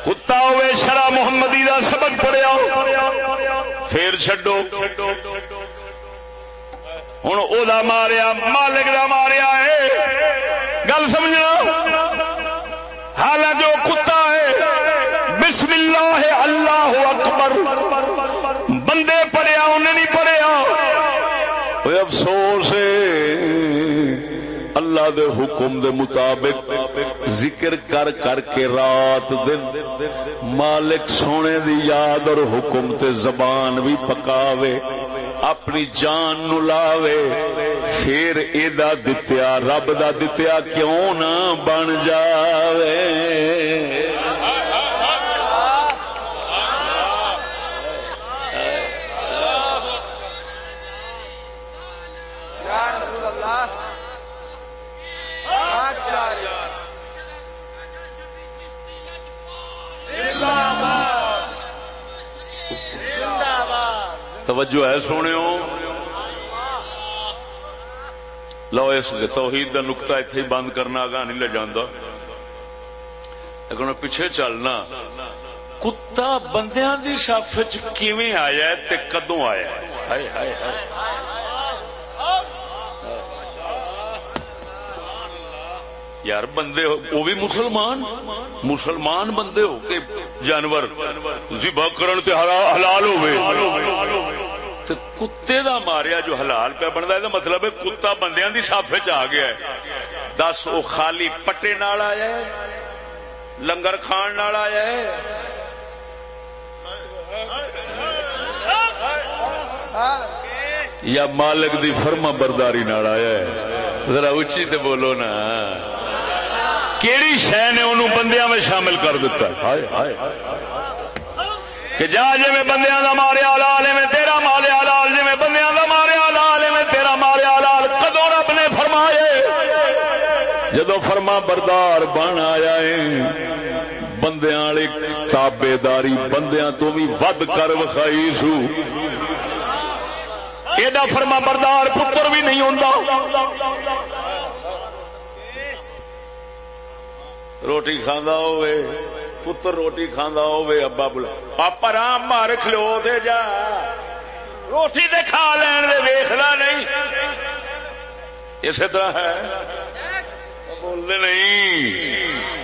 کتا ہوئے، شرع محمدی دا سبق پڑیا پھر چڈو ہوں او ماریا، مالک دا ماریا ہے۔ گل سمجھنا؟ حالانکہ وہ کتا ہے۔ بسم اللہ اللہ اکبر۔ بندے پڑھیا، انہیں نہیں پڑھیا۔ افسوس۔ دے حکم دے مطابق ذکر کر کر کے رات دن مالک سونے دی یاد اور حکم تے زبان بھی پکاوے، اپنی جان نو لاوے، پھر ایدا دتیا، رب دا دتیا کیوں نہ بن جاوے؟ توجہ ہے سونے لو اس توحید کا نقطہ اتنے ہی بند کرنا آگاہ نہیں لے جانا لیکن پیچھے چلنا۔ کتا بندیاں دی شاف کیویں آیا ہے تے کدوں آیا ہے؟ ہائے ہائے ہائے۔ یار بندے ہو، وہ بھی مسلمان۔ مسلمان بندے ہو کے جانور۔ ذبح کرن تے حلال ہوئے۔ تے کتے دا ماریا جو حلال پہ بنتا ہے مطلب ہے کتا بندیاں دی صافے چ آ گیا ہے دس وہ خالی پٹے نال آیا ہے لنگر کھان نال آیا ہے یا مالک دی فرما برداری نال آیا ہے ذرا اچھی تے بولو نا کیڑی شہ نے انہوں بندیاں میں شامل کر دیتا ہے کہ جا جی میں بندیاں دا ماریا لال میں تیرا ماریا لال جی میں بندیاں دا ماریا لال میں تیرا ماریا لال کدو رب نے فرمائے جدو فرما بردار بن آیا ہے۔ بندیاں والی تابے داری بندیاں تو بھی ود کر وکھائی سو۔ ایڈا فرما بردار پتر بھی نہیں ہوں روٹی کھانا ہوئے، پتر روٹی کھانا ہوئے، ابا بلا پاپا رام مار کھلو دے جا۔ روٹی دے کھا لین دے ویخنا نہیں۔ اسی طرح ہے۔ بولتے نہیں.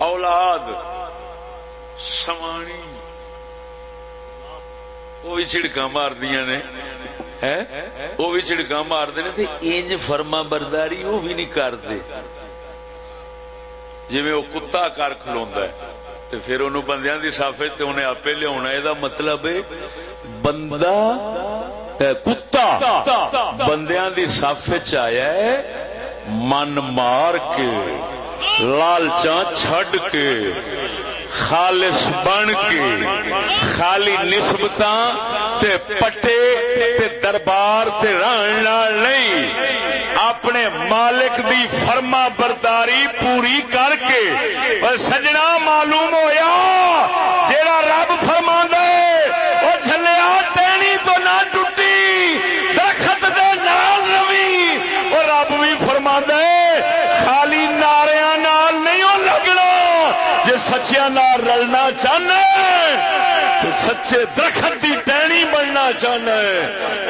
اولاد سوانی وہ بھی چھڑکا مار دیا نے وہ بھی چھڑکا مارتے نے انج فرما برداری وہ بھی نہیں کرتے جی وہ کتا کر کھلوا ہے تے پھر انہوں بندیاں دی صافے تے انہیں آپ لیا یہ مطلب ہے بندہ کتا، بندیاں دی صافے چ آیا ہے، من مار کے، لالچاں چھڈ کے، خالص بن کے، خالی نسبت تے پٹے تے دربار تے رہن نال نہیں، اپنے مالک دی فرما برداری پوری کر کے سجنا معلوم ہویا جیڑا رب فرما دے وہ جھلیا ٹہنی تو نہ ٹوٹی درخت دے نال روی اور رب بھی فرما دے خالی ناریاں نال نہیں وہ لگنا جے سچیاں نال رلنا چاہنا سچے درخت دی ٹہنی بننا چاہنا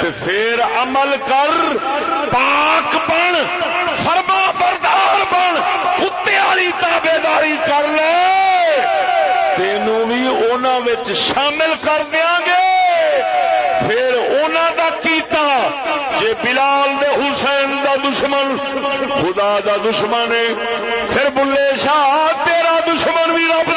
تو پھر عمل کر، پاک بن، فرما بردار بن، کتے والی تابے داری کر لے۔ تینوں بھی اونا شامل کر دیاں گے۔ پھر اونا دا کیتا، جے بلال دے حسین دا دشمن، خدا دا دشمن ہے۔ پھر بلے شاہ، تیرا دشمن بھی رب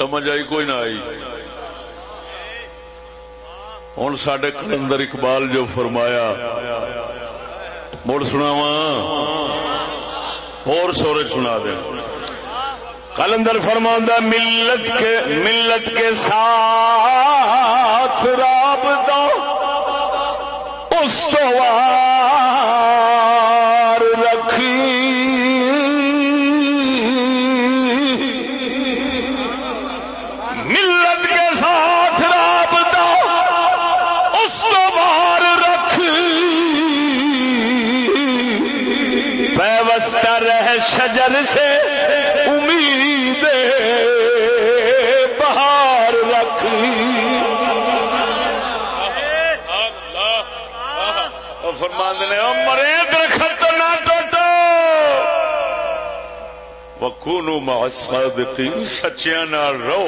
سمجھ آئی، کوئی نہ آئی۔ ہوں سڈے کلندر اقبال جو فرمایا، مڑ سناوا اور سورے سنا دیں کلندر فرماندہ ملت کے ملت کے ساتھ رابطہ استوار فرماند نے، او مرے درخت نہ ٹوٹو وکونو مع الصادقین سچیاں نال رہو،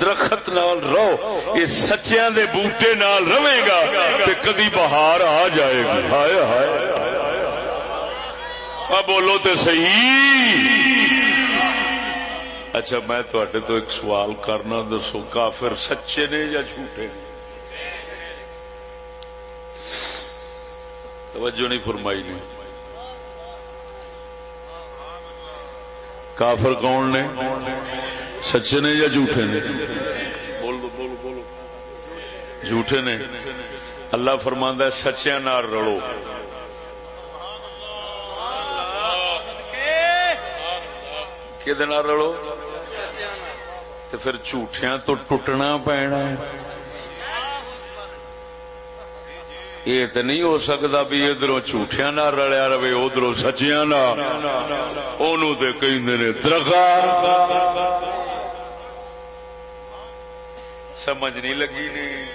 درخت نال رہو یہ سچیاں دے بوٹے نال رہے گا تے کدی بہار آ جائے گی۔ ہائے ہائے بولو تے صحیح۔ اچھا میں تو ایک سوال کرنا، دسو، کافر سچے نے یا جھوٹے؟ نے توجہ نہیں فرمائی نے۔ کافر کون نے؟ سچے نے یا جھوٹے نے؟ بولو بولو جھوٹے نے۔ اللہ فرماندہ ہے سچیاں نال رلو۔ کہ رلو؟ تو پھر جھوٹیاں تو ٹوٹنا پینا ہے۔ یہ تو نہیں ہو سکتا بھی ادھر جھوٹیا نہ رلیا رہے ادھر سچیاں نہ۔ کہ درگا سمجھ نہیں لگی جی۔ نہیں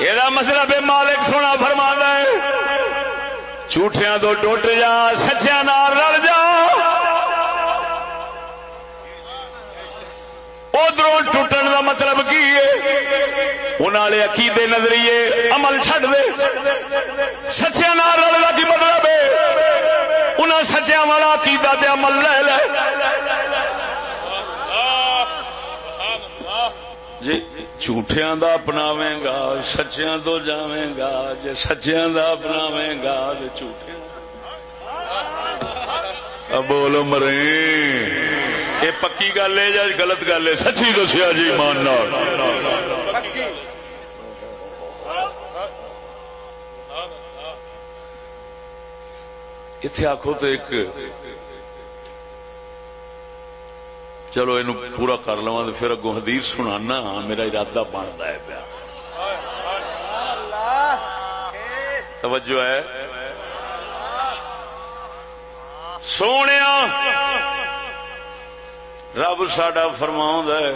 یہ مطلب ہے مالک سونا فرما ہے، جھوٹیاں تو ٹوٹ جا سچیا نال رل جا۔ ادھر ٹوٹن انہوں عقیدے نظریے عمل چڈ دے۔ سچیا نال رل کا کی مطلب ہے انہیں سچیا والا عقیدہ تے عمل لے لے۔ جی جھوٹیاں دا اپناویں گا سچیاں تو جاویں گا جی سچیاں دا اپناویں گا تو جھوٹیاں بولو مرے یہ پکی گل ہے یا غلط گل ہے؟ سچی دسیا جی مان اتے آخو تو ایک چلو یہ پورا کر لوا تو پھر اگوں حدیث سنانا میرا ارادہ بنتا ہے پیا توجہ ہے سونے رب ساڈا فرما ہے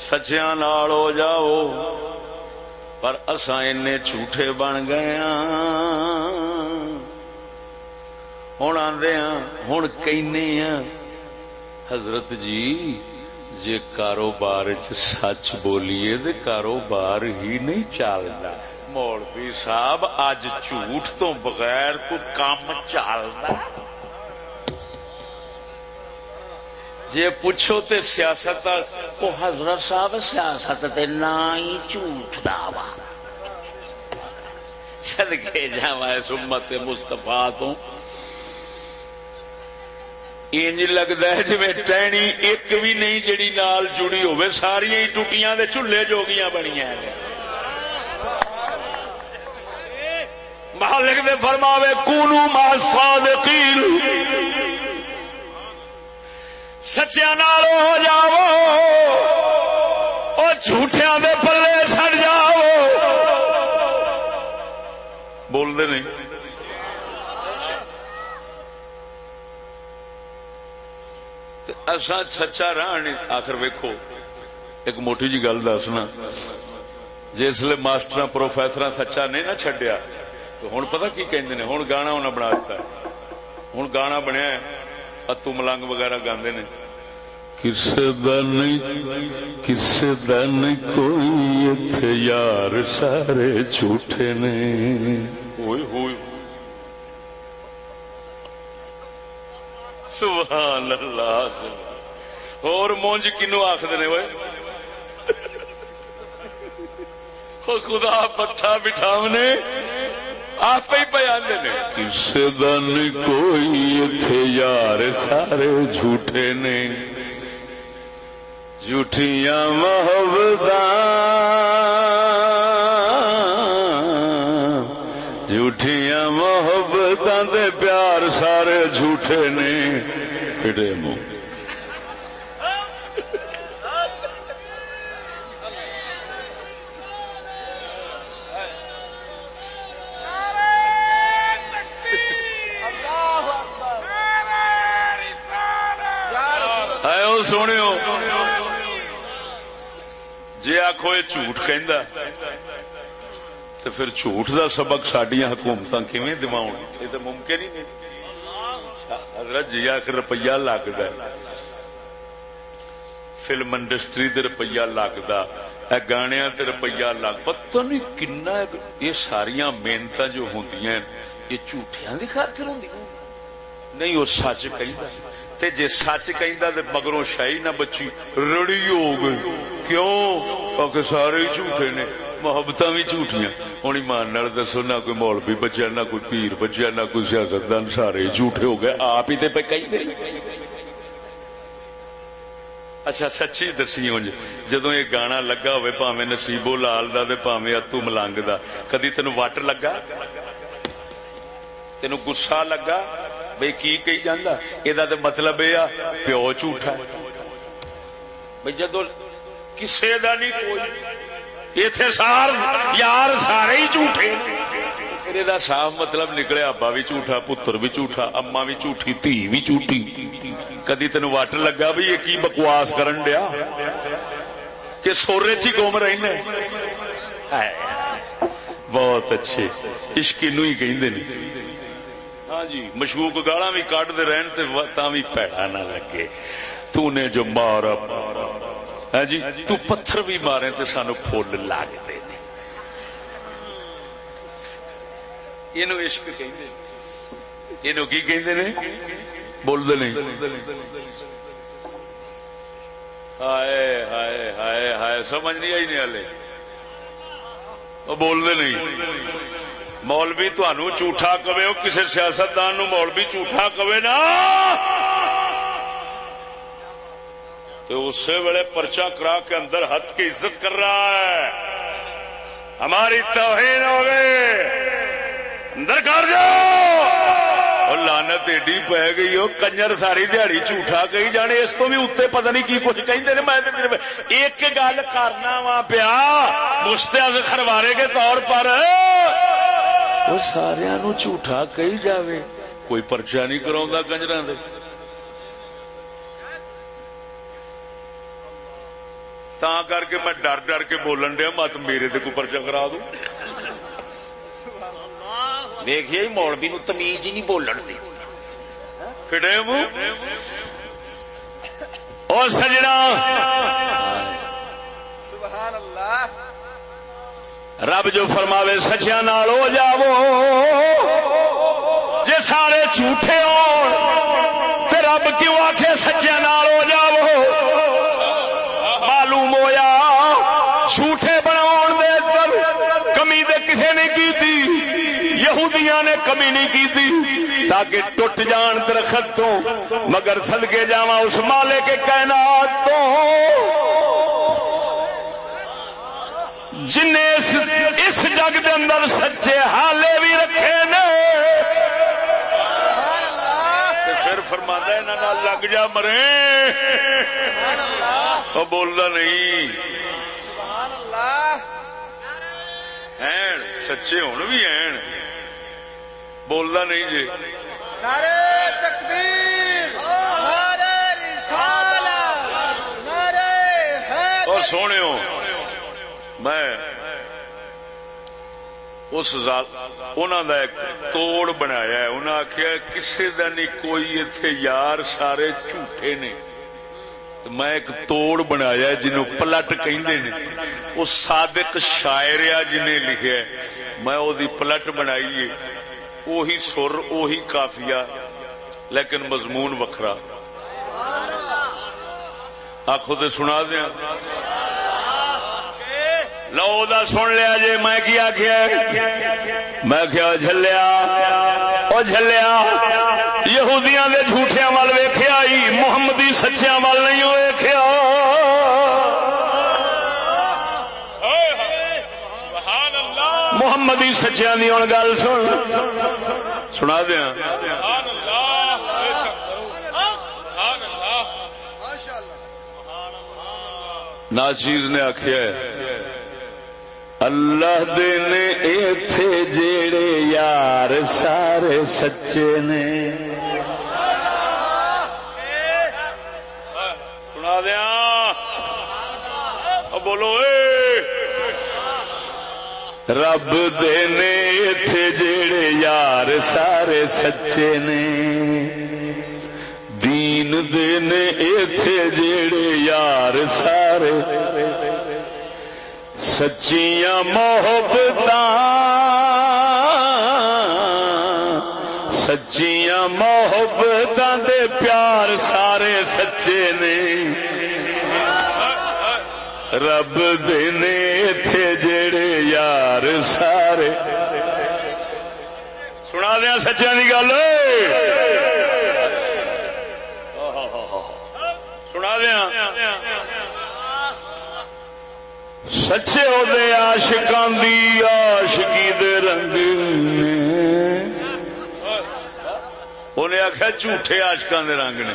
سچیا نال ہو جاؤ پر اسا این جھوٹے بن گئے ہوں آدھے ہوں کہنے حضرت جی جے کاروبار سچ بولیے تو کاروبار ہی نہیں چلتا مولوی صاحب اج جھوٹ تو بغیر کو کام چلتا جے پوچھو تے سیاست وہ حضرت صاحب سیاست تے نہ ہی جھوٹ دا وا صدقے جاواں اس امت مصطفی تو انج لگتا ہے جی ٹہنی ایک بھی نہیں جڑی نال جڑی ہوئے ساری ہی ٹوٹیاں دے چولہے جوگیاں بنیاں مالک دے فرماوے کونو ما صادقین سچیا نال ہو جاؤ اور جھوٹیاں دے پلے سڑ جاؤ بول دے نہیں اصا سچا رہا آخر ویکو ایک موٹی جی گل دسنا۔ جسل ماسٹر پروفیسر سچا نہیں نہ چڈیا تو ہوں پتا کی کہ ہوں گانا انہیں بنا دتا۔ ہوں گانا بنیا اتو ملنگ وغیرہ گاندے نے۔ کسے دا نہیں کوئی اتھے یار سارے جھوٹے نے۔ ہوئے ہوئے سبحان اللہ. اور مونج کنو آخر نے وہ خدا پٹھا بٹھاونے آپ ہی پہ آدھے نے. کسے دن کوئی اتنے یار سارے جھوٹے نے. جھوٹیاں محبت جھوٹیاں محبت دے پیار سارے جھوٹے نے پھرے منہ ہے سونے جی آخو یہ جھوٹ کہندا تو پھر جھوٹ دا سبق سڈیا حکومت کیویں دماؤ یہ تو ممکن ہی نہیں۔ حضرت جی آخر روپیہ لگتا ہے۔ فلم انڈسٹری دے روپیہ لگتا اے گانیا تے روپیہ لگ پتہ نہیں کنا یہ ساریا محنت جو ہوندیاں یہ جھوٹیاں دی خاطر ہوندیاں نہیں، وہ سچ کہندا تے جے سچ کہندا تے مگروں شاہی نہ بچی، رڑی ہو گئی۔ کیوں؟ کیونکہ سارے ہی جھوٹے نے محبت بھی جھوٹیاں۔ ہوں ایمان نال دسو نہ کوئی مولوی بچیا نہ کوئی پیر بچیا نہ کوئی سیاستدان سارے جھوٹے ہو گئے آپ ہی تے پہ کہی دے اچھا سچی دسی ہوں جدو یہ گانا لگا ہوئے پاوے نصیبو لال دا تے پاوے اتو ملنگ دا کدی تینو وٹ لگا تینو گسا لگا بھئی کی کہی جانا یہ مطلب یہ پیو جھوٹا بھئی جدو کسے دا نہیں کوئی اتے سار یار سارے ہی جھوٹے پھر یہ صاف مطلب نکلے ابا بھی جھوٹا پتر بھی جھوٹا اما بھی جھوٹی تھی بھی جھوٹی کدی تین وٹ لگا بھی یہ کی بکواس کرن ڈیا کہ سورے چی گم رہنے بہت اچھے عشق نو ہی کہندے نہیں ہاں جی مشکوک گالا بھی کٹ دے رہن تے تا بھی پیڑا نہ لگے تو نے جو مارا ہاں جی؟ تو پتھر بھی مارے تے سانو پھول لگ دے یہ عشق کہندے۔ یہ کی کہندے نہیں۔ ہائے ہائے ہائے ہائے، سمجھ نہیں آئی نہیں ہلے۔ وہ بول دے نہیں۔ مولوی تہن جھوٹا کبے کسی سیاستدان مولوی جھوٹا کبے نا۔ تو اسی ویلے پرچا کرا کے اندر ہاتھ کی عزت کر رہا ہے۔ ہماری توہین ہو گئے اندر کر جاؤ لانت ایڈی پی گئی، وہ کنجر ساری دیہڑی جھوٹا کہی جانے، اس کو بھی اتنے پتہ نہیں کی کچھ کہیں میں ایک گل کرنا وا پیا۔ مستیا خروارے کے طور پر۔ وہ سارا نو جھوٹا کہی جاوے۔ کوئی پرچا نہیں کرا کنجر دے۔ تا کر کے میں ڈر ڈر کے بولن دیا مت میرے کوئی پرچا کرا دوں ویکھیے مولوی نو تمیز ہی نہیں بولن دی منہ سجنا سبحان اللہ رب جو فرماوے سچیا نال ہو جاو جے سارے جھوٹے ہو تے رب کیوں آخے سچیا نال ہو جاو یہودیاں نے کمی نہیں کی تھی تاکہ ٹوٹ جان درخت تو مگر صدقے جاواں اس مالے کے کائنات تو۔ جن اس, اس جگ دے اندر سچے حالے بھی رکھے نے۔ پھر انہاں نال لگ جا مرے۔ او بولدا نہیں۔ سبحان اللہ۔ ہیں سچے ہون بھی ہیں۔ بولدا نہیں جی۔ اور سونے میں اس دا ایک توڑ بنایا ہے۔ انہوں آخیا کسے دا نہیں کوئی اتنے یار سارے جھوٹے نے۔ میں ایک توڑ بنایا جنہوں پلٹ کہندے نے۔ وہ صادق شاعر آ جنہیں لکھیا میں پلٹ بنائی ہے۔ وہی سر وہی کافیا لیکن مضمون وکھرا۔ آخو تو سنا دیا۔ لو دا سن لیا جے میں کی آخیا میں کیا جھلیا؟ او جھلیا۔ یہودیاں دے جھوٹیاں وال ویکھیا ہی محمدی سچیاں وال نہیں ویکھیا۔ محمدی سچیاں دی ہن گل سن۔ سنا دیا۔ ناچیز نے آخیا اللہ دے ایتھے جیڑے یار سارے سچے نے۔ سنا دیا۔ بولو، اے! رب دے نے یار سارے سچے نے۔ دین دے نے ایتھے جیڑے یار سارے۔ سچیاں محبت سچیاں محبت دے پیار سارے سچے نے۔ رب دینے تھے جڑے یار سارے۔ سنا دیا سچیاں کی گل۔ سنا دیا۔ سچے ہو دے آشکان دی آشکی دے رنگ۔ انہیں آخیا جھوٹے آشکان دے رنگ نے۔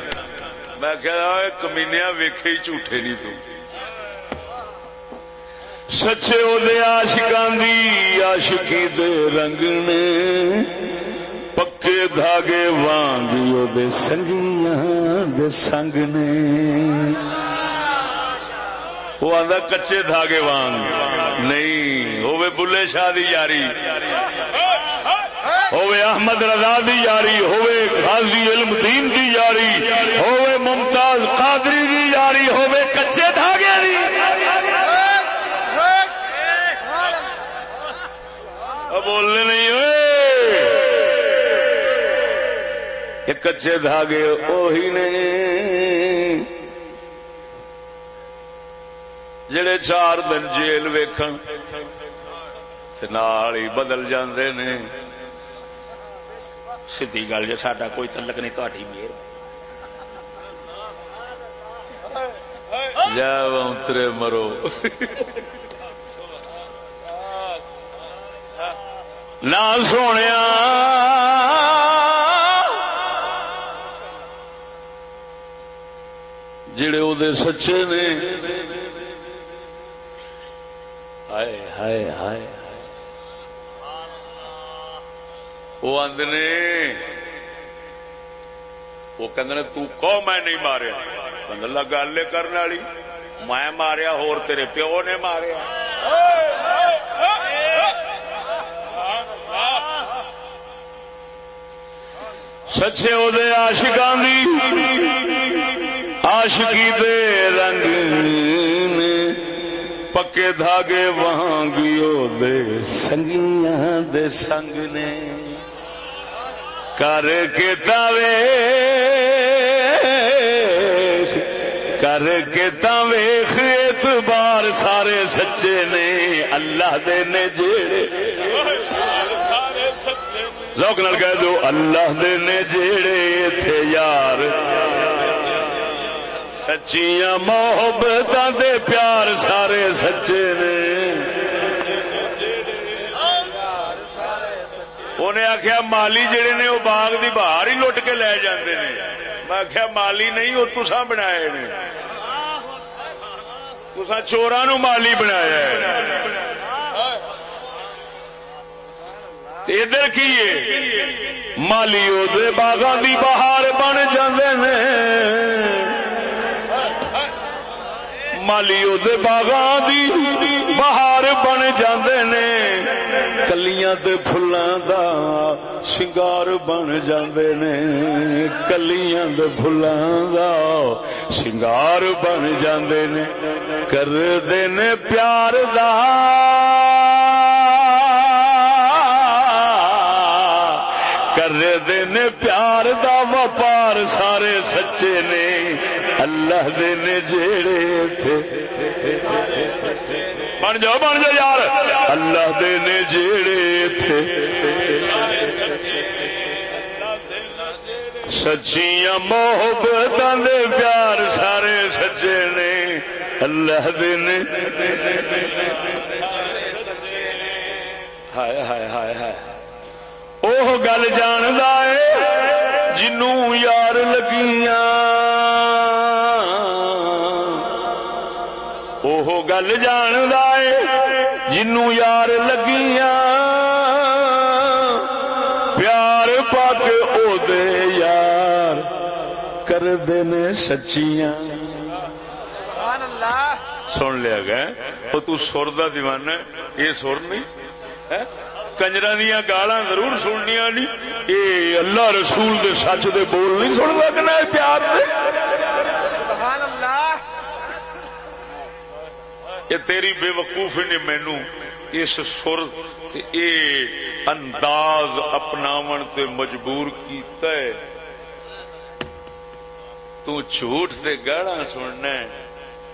میں کہا کمینیا ویکھے ہی جھوٹے نہیں تو۔ سچے ہو دے آشکان دی آشکی دے رنگ نے پکے دھاگے وانگ دے سنگیاں دے سنگ نے وہ آدھا کچے دھاگے وانگ نہیں ہوے بلے شاہ دی یاری ہوے احمد رضا دی یاری ہوے غازی علم دین دی یاری ہوے ممتاز قادری دی یاری ہوے کچے دھاگے دی اب بولنے نہیں ہوئے یہ کچے دھاگے اوہی نے جڑے چار دن جیل ویکھن تے نال ہی بدل جاندے نے۔ سیدھی گل جو ساڈا کوئی تعلق نہیں، تہاڈی مہر۔ جا اترے مرو۔ نہ سونے جڑے او دے سچے نے ہائے ہائے ہائے وہ آدھے نے وہ کہندے تو کو میں نہیں ماریا کہنے لگا گل کرنے والی میں ماریا ہور تیرے پیو نے ماریا سچے وہ آشکان دی آشکی دے رنگ نے پکے دھاگے وہاں گیو دے سنگیاں دے سنگ نے۔ کر کے تاوے کر کے تاویخ اعتبار سارے سچے نے۔ اللہ دے نے جیڑے۔ ذوق نال کہہ دو، اللہ دے نے جیڑے تھے یار۔ سچیاں محبت دے پیار سارے سچے نے انہیں آخیا مالی جڑے نے وہ باغ دی باہر ہی لٹ کے لے جاندے نے میں آخیا مالی نہیں وہ تسا بنائے نے تسا چورا نو مالی بنایا ادھر کی مالی وہ باغاں دی بہار بن جاندے نے مالی وہ باغاں دی بہار بن جاندے نے۔ کلیاں تے پھلاں دا شنگار بن جاندے نے۔ کلیاں دے پھلاں دا شنگار بن جاندے نے۔ کر دے نے پیار دا کر دے نے پیار دا وپار سارے سچے نے۔ اللہ دے نے جیڑے تھے۔ بن جاؤ بن جاؤ یار۔ اللہ دے نے جیڑے تھے۔ سچیاں محبت دے پیار سارے سچے نے۔ اللہ دے نے۔ ہائے ہائے ہائے ہائے۔ وہ گل جاند ہے جنوں یار لگیاں۔ گل جاند ہے جنوں یار لگیاں پیار پا کے او دے یار کر نے سچیاں سن لیا گیا وہ تو سر دا دیوانہ یہ سر نہیں کنجرا دیا گالا ضرور سننیا نہیں یہ اللہ رسول دے سچ دے بول نہیں سن سکنا پیار دے سبحان اللہ یہ تیری بے وقوفی نے مینو اس سر تے اے انداز اپناون تے مجبور کیتا ہے۔ تو جھوٹ تے گالا سننا ہے۔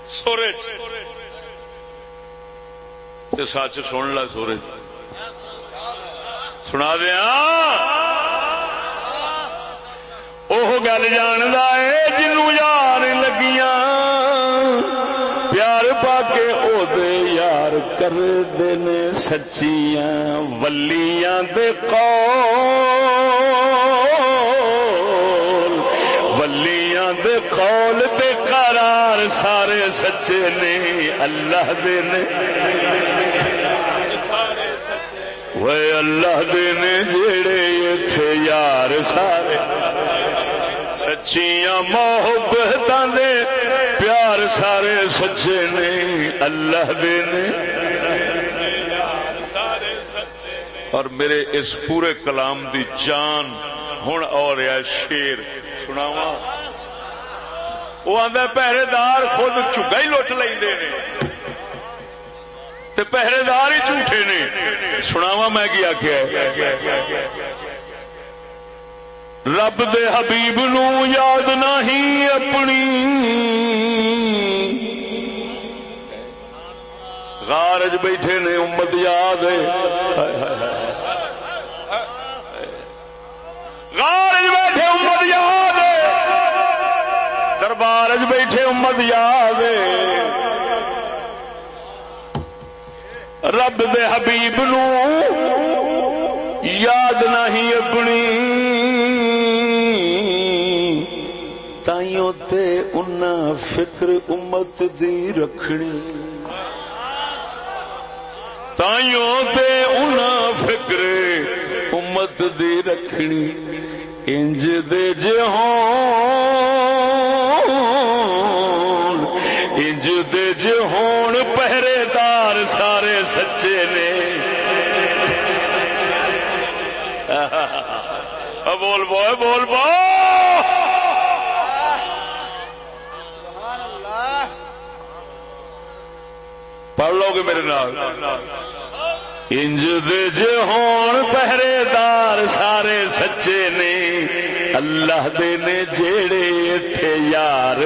سورج۔ تے سچ سن لا سورج۔ سنا دیا۔ وہ گل جاند ہے جنو یار لگیاں۔ کر دن سچیاں، ولیاں دے قول۔ ولیاں دے قول تے قرار سارے سچے نے، اللہ دے نے۔ وہ اللہ دے نے جڑے ایتھے یار سارے۔ سچیاں محبت دے پیار سارے سچے نے، اللہ دے نے۔ اور میرے اس پورے کلام دی جان ہوں اور یا شیر سناوا وہ آدھا پہرے دار خود چگا ہی لٹ لے پہرے دار ہی جھوٹے نے۔ سناوا میں کیا کیا رب دے حبیب نو یاد نہیں اپنی غارج بیٹھے نے امت یاد غارج بیٹھے امت یاد دربارج بیٹھے امت یاد رب دے حبیب نو یاد نہیں اپنی فکر امت دی رکھنی۔ تائیوں تے انہ فکر امت دی رکھنی۔ انج دے جہون انج دے جہون پہرے دار سارے سچے نے۔ بول بو بول بو سبحان اللہ پڑھ لو گے میرے نال۔ انج دے جہون پہرے دار سارے سچے نے۔ اللہ دے نے جیڑے ایتھے یار۔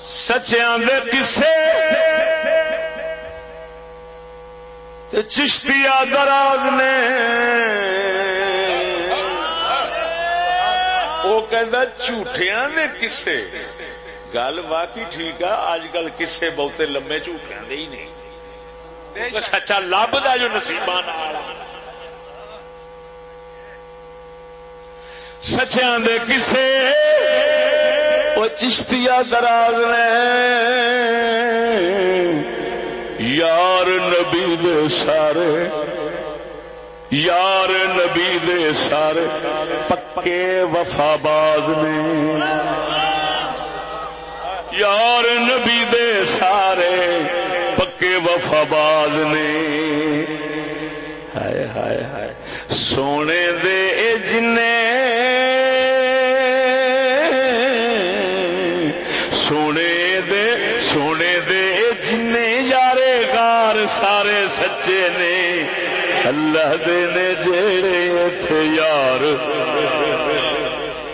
سچیاں دے کسے تے چشتیا دراز نے۔ وہ کہندا جھوٹیاں کسے گل واقعی ٹھیک ہے اج کل کسے بہتے لمے جھوٹیاں دے ہی نہیں وہ سچا لبدا جو نصیباں نال سچیاں دے کسے وہ چشتیا دراز نے یار نبی دے سارے یار نبی دے سارے پکے وفا باز نے۔ یار نبی دے سارے پکے وفا باز نے۔ ہائے ہائے ہائے۔ سونے دے جنے سونے دے سونے دے جنے سچے نے۔ اللہ دے نے جیڑے اتے یار.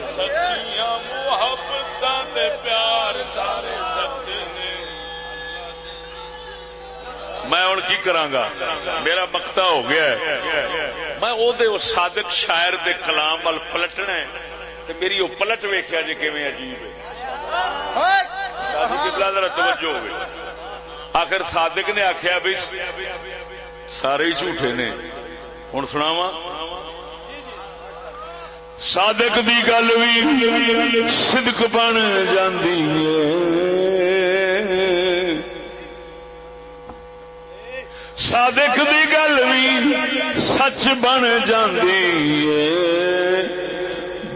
سچیاں محبت پیار سارے سچے نے. میں ہوں کی میرا مکتا ہو گیا ہے. میں او دے او صادق شاعر دے کلام وال پلٹنا ہے تے میری وہ پلٹ ویخیا جی کیویں عجیب ہے. سادی جی، ذرا توجہ آخر صادق نے آخیا بھی، سارے ہی جھوٹے نے. ہوں سناوا صادق دی گل بھی صدق بن جاندی ہے صادق دی گل بھی سچ بن جاندی ہے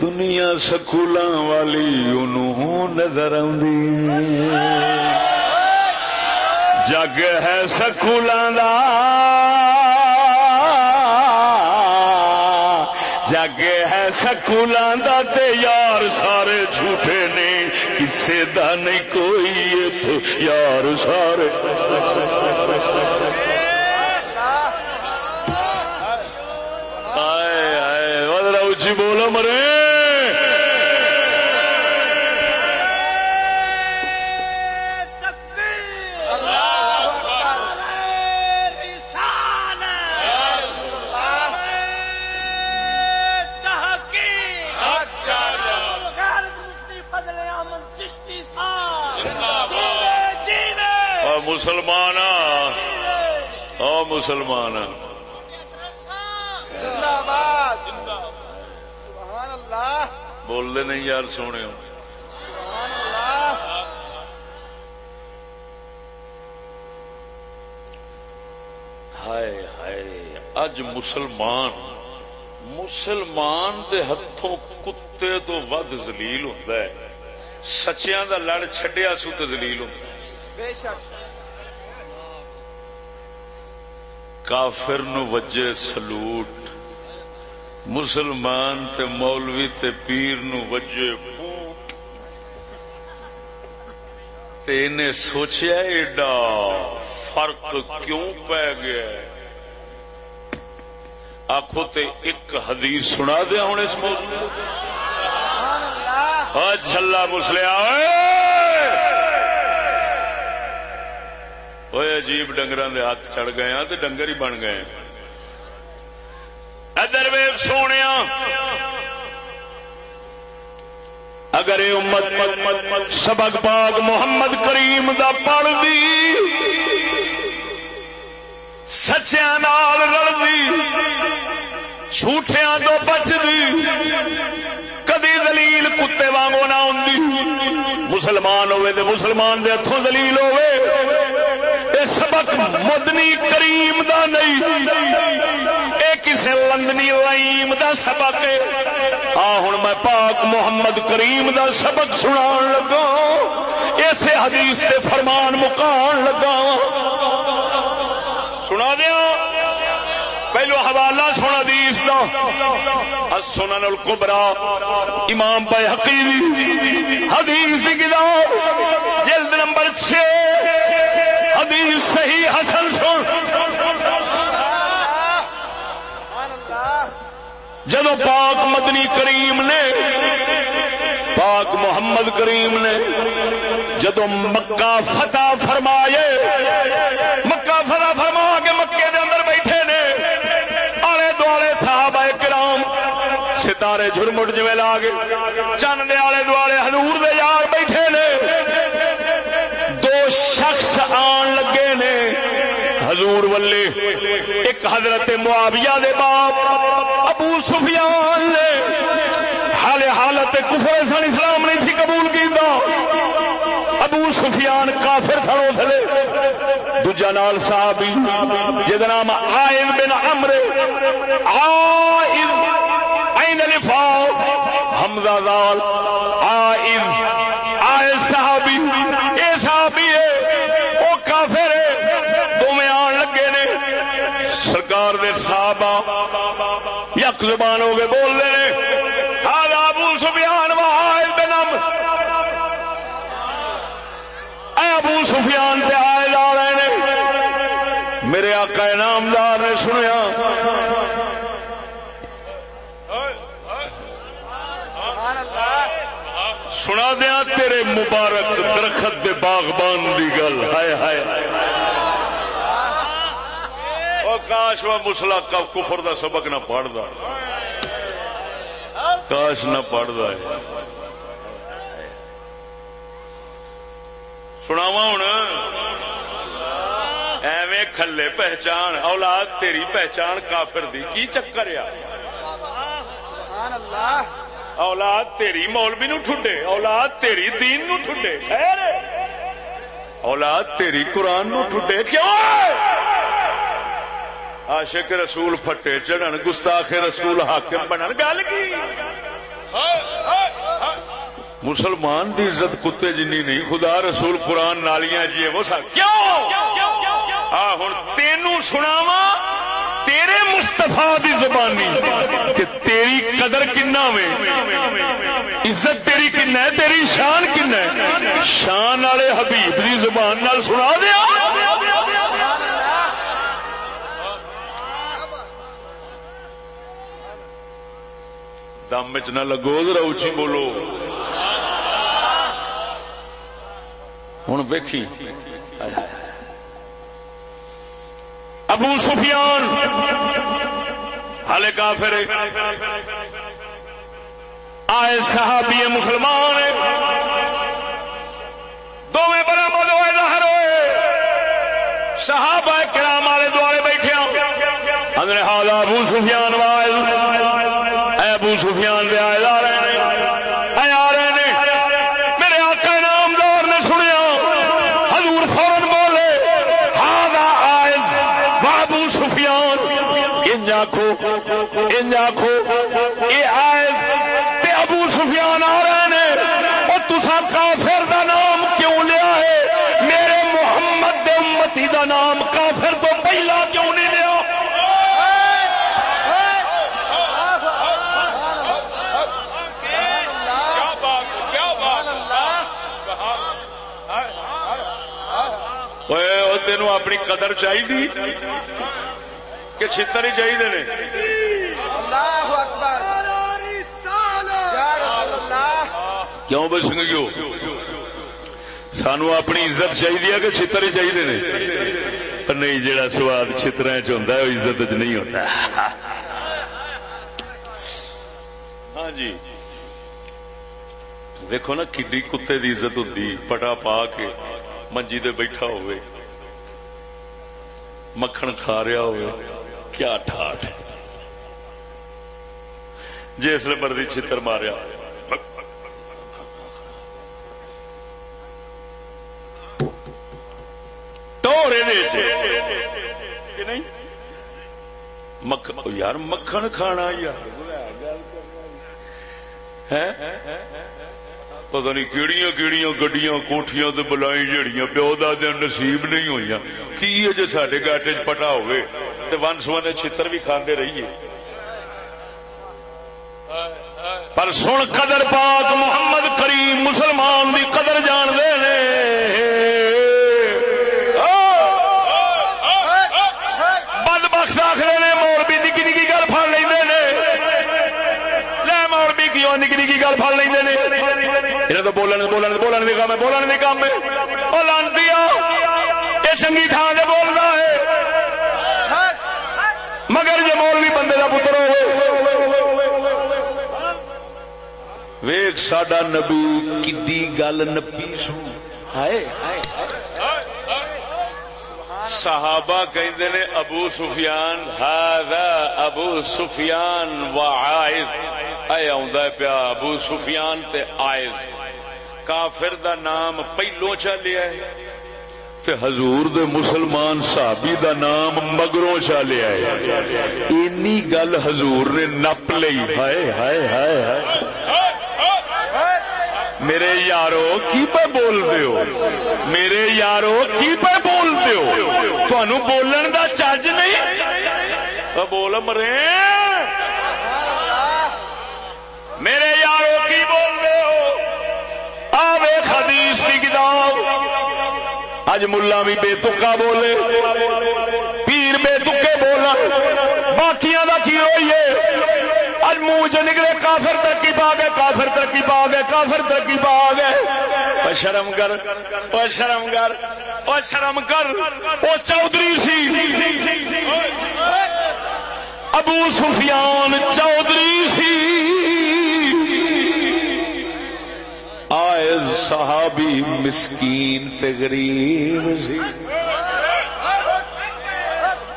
دنیا سکولاں والی انہوں نظر آندی ہے جگ ہے سکولاں دا سکولاں دا تے یار سارے جھوٹے نے، کسے دا نہیں کوئی اتو یار سارے۔ آئے آئے ذرا اچھی جی بولو مرے۔ مسلمان او مسلمان سبحان اللہ۔ بول دے نہیں یار سونے ہائے ہائے اج مسلمان مسلمان دے ہتھوں کتے تو ود زلیل ہوندا ہے۔ سچیاں دا لڑ چھڈیا سو تے ذلیل ہوندا ہے۔ بے شک۔ کافر نو وجے سلوٹ۔ مسلمان تے مولوی تے پیر نو وجے بوٹ تے انہیں سوچیا ایڈا فرق کیوں پی گیا آخو تے ایک حدیث سنا دیا ہوں اس موضوع میں ہاں جھلا مسلیا اوے عجیب ڈنگر ہاتھ چڑھ گئے ہیں تے ڈنگر ہی بن گئے ادر ویب سونے اگر امت سبق پاک محمد کریم دا پڑھ دی سچیاں نال رل دی جھوٹیاں تو بچ دی کدی دلیل کتے وانگو نہ ہوں مسلمان ہوئے تے مسلمان دے ہتھوں دلیل ہوئے۔ اے سبق مدنی کریم دا نہیں۔ اے کسے لندنی لائیم دا سبق ہے۔ آ، ہن میں پاک محمد کریم دا سبق سنان لگا۔ اسے حدیث دے فرمان مکان لگا۔ سنا دیا؟ پہلو حوالہ سونا حدیث دا۔ سنن القبرا، امام پہ حقیری حدیث کی کتاب جلد نمبر چھ حدیث صحیح حسن سن۔ جدو پاک مدنی کریم نے، پاک محمد کریم نے، جدو مکہ فتح فرمائے ستارے جھرمٹ لا کے چند دے آلے دوالے حضور دے یار بیٹھے نے دو شخص آن لگے نے حضور ولے ایک حضرت معاویہ دے باپ ابو سفیان نے حال حالت کفر سن اسلام نہیں تھی قبول کیتا ابو سفیان کافر سن اس لیے دوجا نال صحابی جہد نام آئن بن عمر آئن حمزہ دال آئن آئن صحابی۔ اے صحابی ہے او کافر ہے دوویں آن لگے نے۔ سرکار دے صحابہ یک زبان ہو گئے بول رہے آدھا ابو سفیان و آئل بن عمر اے ابو سفیان تے آئل آ رہے نے۔ میرے آقا نامدار نے سنیا۔ سنا دیا تیرے مبارک درخت دے باغبان دی گل۔ ہائے ہائے۔ او کاش وہ مسلا کا کفر دا سبق نہ پڑھدا۔ کاش نہ پڑھدا۔ ہے سناوا ہوں ایویں کھلے پہچان، اولاد تیری پہچان کافر دی، کی چکر آ سبحان اللہ۔ اولاد تیری مولوی نو ٹھڈے اولاد تیری دین نو ٹھڈے خیر اولاد تیری قرآن نو ٹھڈے کیوں عاشق رسول پھٹے چڑھن، گستاخ رسول حاکم بنن۔ گل کی؟ مسلمان دی عزت کتے جنی نہیں، خدا رسول قرآن نالیاں جی وہ سا کیوں آ ہن تینوں سناواں؟ تیرے مستفا دی زبانی کہ تیری قدر کنا وے؟ عزت تیری کنا ہے؟ تیری شان کنا ہے؟ شان والے حبیب دی زبان نال سنا دیا دم چ نہ لگو، ذرا اچھی بولو۔ ہوں ویکھی۔ ابو سفیان۔ ہالے کافر آئے صحابی مسلمان دونوں برامد ہوئے ظاہر ہوئے۔ صحابہ کرام والے دوارے بیٹھے ہاں۔ اندر حال ابو سفیان وائل۔ اے ابو سفیان دے آئے۔ اپنی قدر چاہیے کہ چھتر ہی چاہیے نے؟ کیوں بے سنگیو سانو اپنی عزت چاہیے کہ چھتر ہی چاہیے نے؟ نہیں جیڑا سواد چھتر چ عزت چ نہیں ہوتا ہاں جی۔ ویکو نا کڈی کتے دی عزت ہوتی پٹا پا کے منجی تے بیٹھا ہوئے۔ مکھن کھا رہا ہوئے کیا ٹھاٹ ہے؟ جس مرضی چھتر ماریا یار مکھن کھانا یار۔ ہے پتہ نہیں کیڑیاں کیڑیاں گڈیاں کوٹھیاں تے بلائیں جڑیاں پیو دادے نصیب نہیں ہویاں کی ہے جے ساڈے گاٹے وچ پٹا ہوئے؟ تے ون سونے چھتر بھی کھاندے رہیے۔ پر سن قدر پاک محمد کریم مسلمان دی قدر جان دے نے بد بخش آخر نے مولوی نکی نکی گل پڑ لے لے مولوی کیوں نکی نکی گل پڑ لے انہیں تو بولن بولن بولن بھی کام ہے بولن بھی کام ہے۔ وہ لانتی یہ چنگی تھان سے بولنا ہے۔ مگر جی مولوی بندے کا پتر ہو ویخ ساڈا نبی کدی گل نبی سو ہائے۔ صحابہ کہندے نے، ابو سفیان، ہاذا ابو سفیان و عائد اے آوندا پیا، ابو سفیان تے عائد کافر دا نام پہلو چلیا ہے؟ تے حضور دے مسلمان صحابی دا نام مگروں چلیا ہے؟ اینی گل حضور نے نپ لئی۔ ہائے ہائے ہائے ہائے۔ میرے یارو، کی پہ بول دے ہو؟ میرے یارو، کی پہ بول دے ہو؟ تھانو بولن دا چج نہیں؟ بول مرے۔ میرے ہو آوے حدیث کی کتاب۔ اج ملا بھی بے تکا بولے۔ پیر بے تکے باقیاں دا کی ہوئی ہے؟ اج منہ چ نکلے کافر ترقی پا گئے، کافر ترقی پا گئے، کافر ترقی پا گئے۔ شرم کر، او شرم کر، او شرم کر۔ او چودھری سی۔ ابو سفیان چودھری سی۔ آئے صحابی مسکین تے غریب سی۔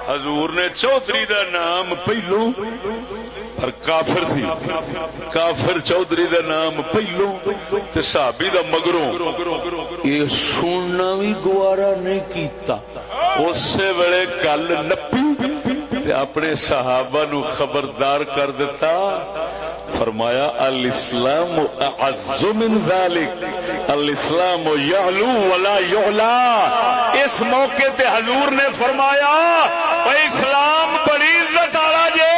حضور نے چودھری دا نام پہلو، پر کافر سی۔ کافر چودھری دا نام پہلو تے صحابی دا مگروں۔ یہ سننا بھی گوارا نہیں کیتا۔ اسی ویلے کل نپی تے اپنے صحابہ نو خبردار کر دیتا۔ فرمایا، الاسلام اعز من ذلك الاسلام یعلو ولا یعلا۔ اس موقع تے حضور نے فرمایا، بھائی اسلام بڑی عزت والا جے۔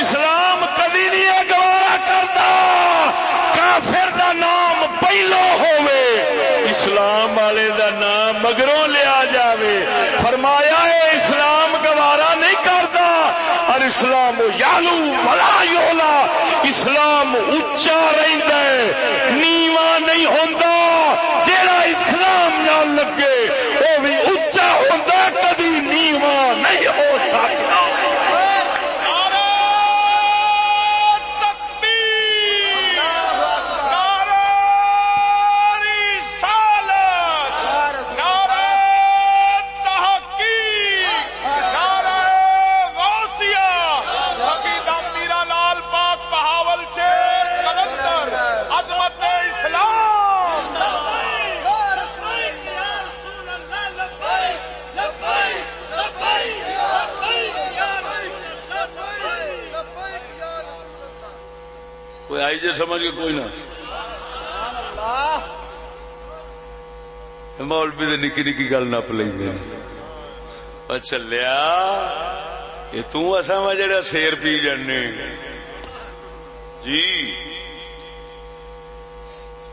اسلام کبھی نہیں گوارا کرتا۔ کافر دا نام پہلو ہوئے اسلام والے دا نام مگروں لیا جاوے۔ فرمایا ہے اسلام گوارا نہیں کرتا اسلام یالو ملا یولا اسلام اچا رہتا ہے، نیواں نہیں ہوتا جیڑا اسلام نہ لگے وہ بھی کوئی آئی جے سمجھ کے کوئی نہ مولوی تو نکی نکی گل نپ لیں چلیا اچھا، یہ تسا وا جڑا شیر پی جانے۔ جی۔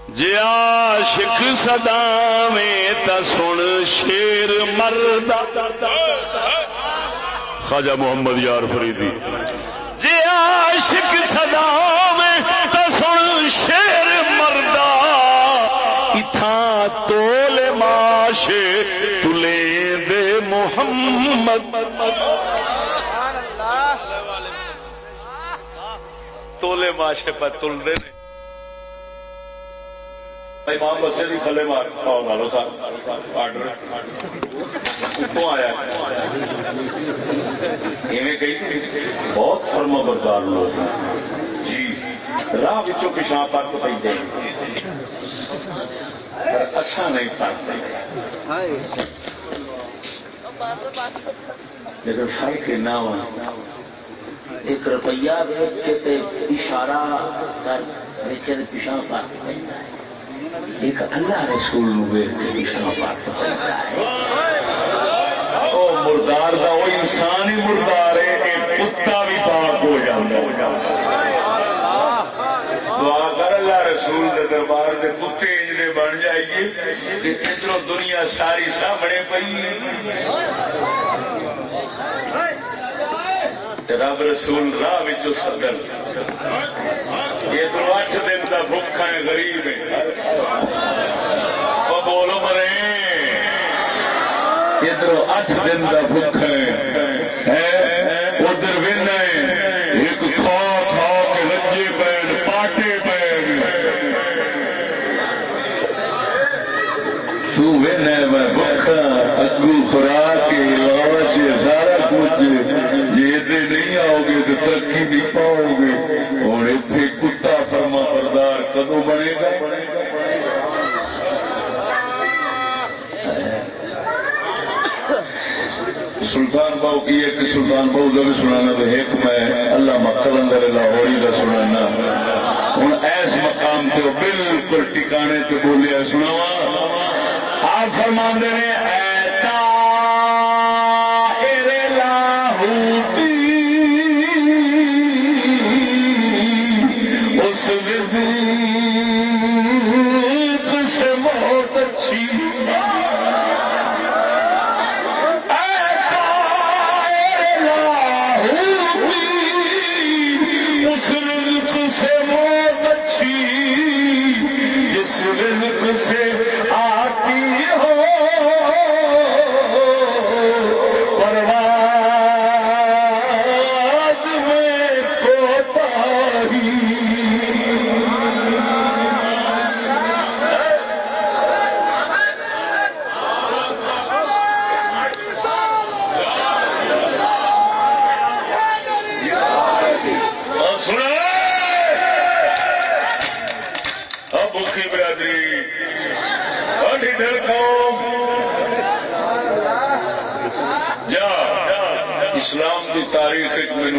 جی عاشق سدا میں تا سن شیر مرد خواجہ محمد یار فریدی۔ جی عاشق سدا میں ماشے تلے دے محمد۔ تولے ماشے پر تل دے امام بسے بھی کھلے مار صاحب آرڈر آیا ایویں بہت فرما بردار لوگ جی راہ بچوں پچھا پک پہ اچھا نہیں پڑتے لیکن فرق نہ ہوا ایک روپیہ ویچ کے تے اشارہ کر ویچے تے پک پہ ایک اللہ رسول نو ویچ کے او مردار دا وہ انسان ہی مردار ہے ایک کتا بھی پاک ہو جاتا دعا کر اللہ رسول دے دربار دے کتے۔ بن جائیے۔ کہ ادھر دنیا ساری سامنے پئی۔ رب رسول راہ سدن یہ تو اٹھ دن کا بھوکا ہے، غریب ہے۔ بولو مرے۔ ادھر اٹھ دن کا بھوکا ہے ادھر ون ایک کھا کھا کے لجے پین پاٹے پین تو ون ہے میں بکھا اگو خوراک کے علاوہ سے سارا کچھ جی ادھر نہیں آؤ گے تو پاؤ گے۔ اور اتنے کتا فرما بردار، کدو بنے گا؟ سلطان باؤ کی ایک، سلطان باؤ کا بھی سنانا تو ایک میں اللہ مکلندر لاہوری کا سنانا۔ ہوں ایس مقام تو بالکل ٹکانے تے بولیا سناوا آپ فرما نے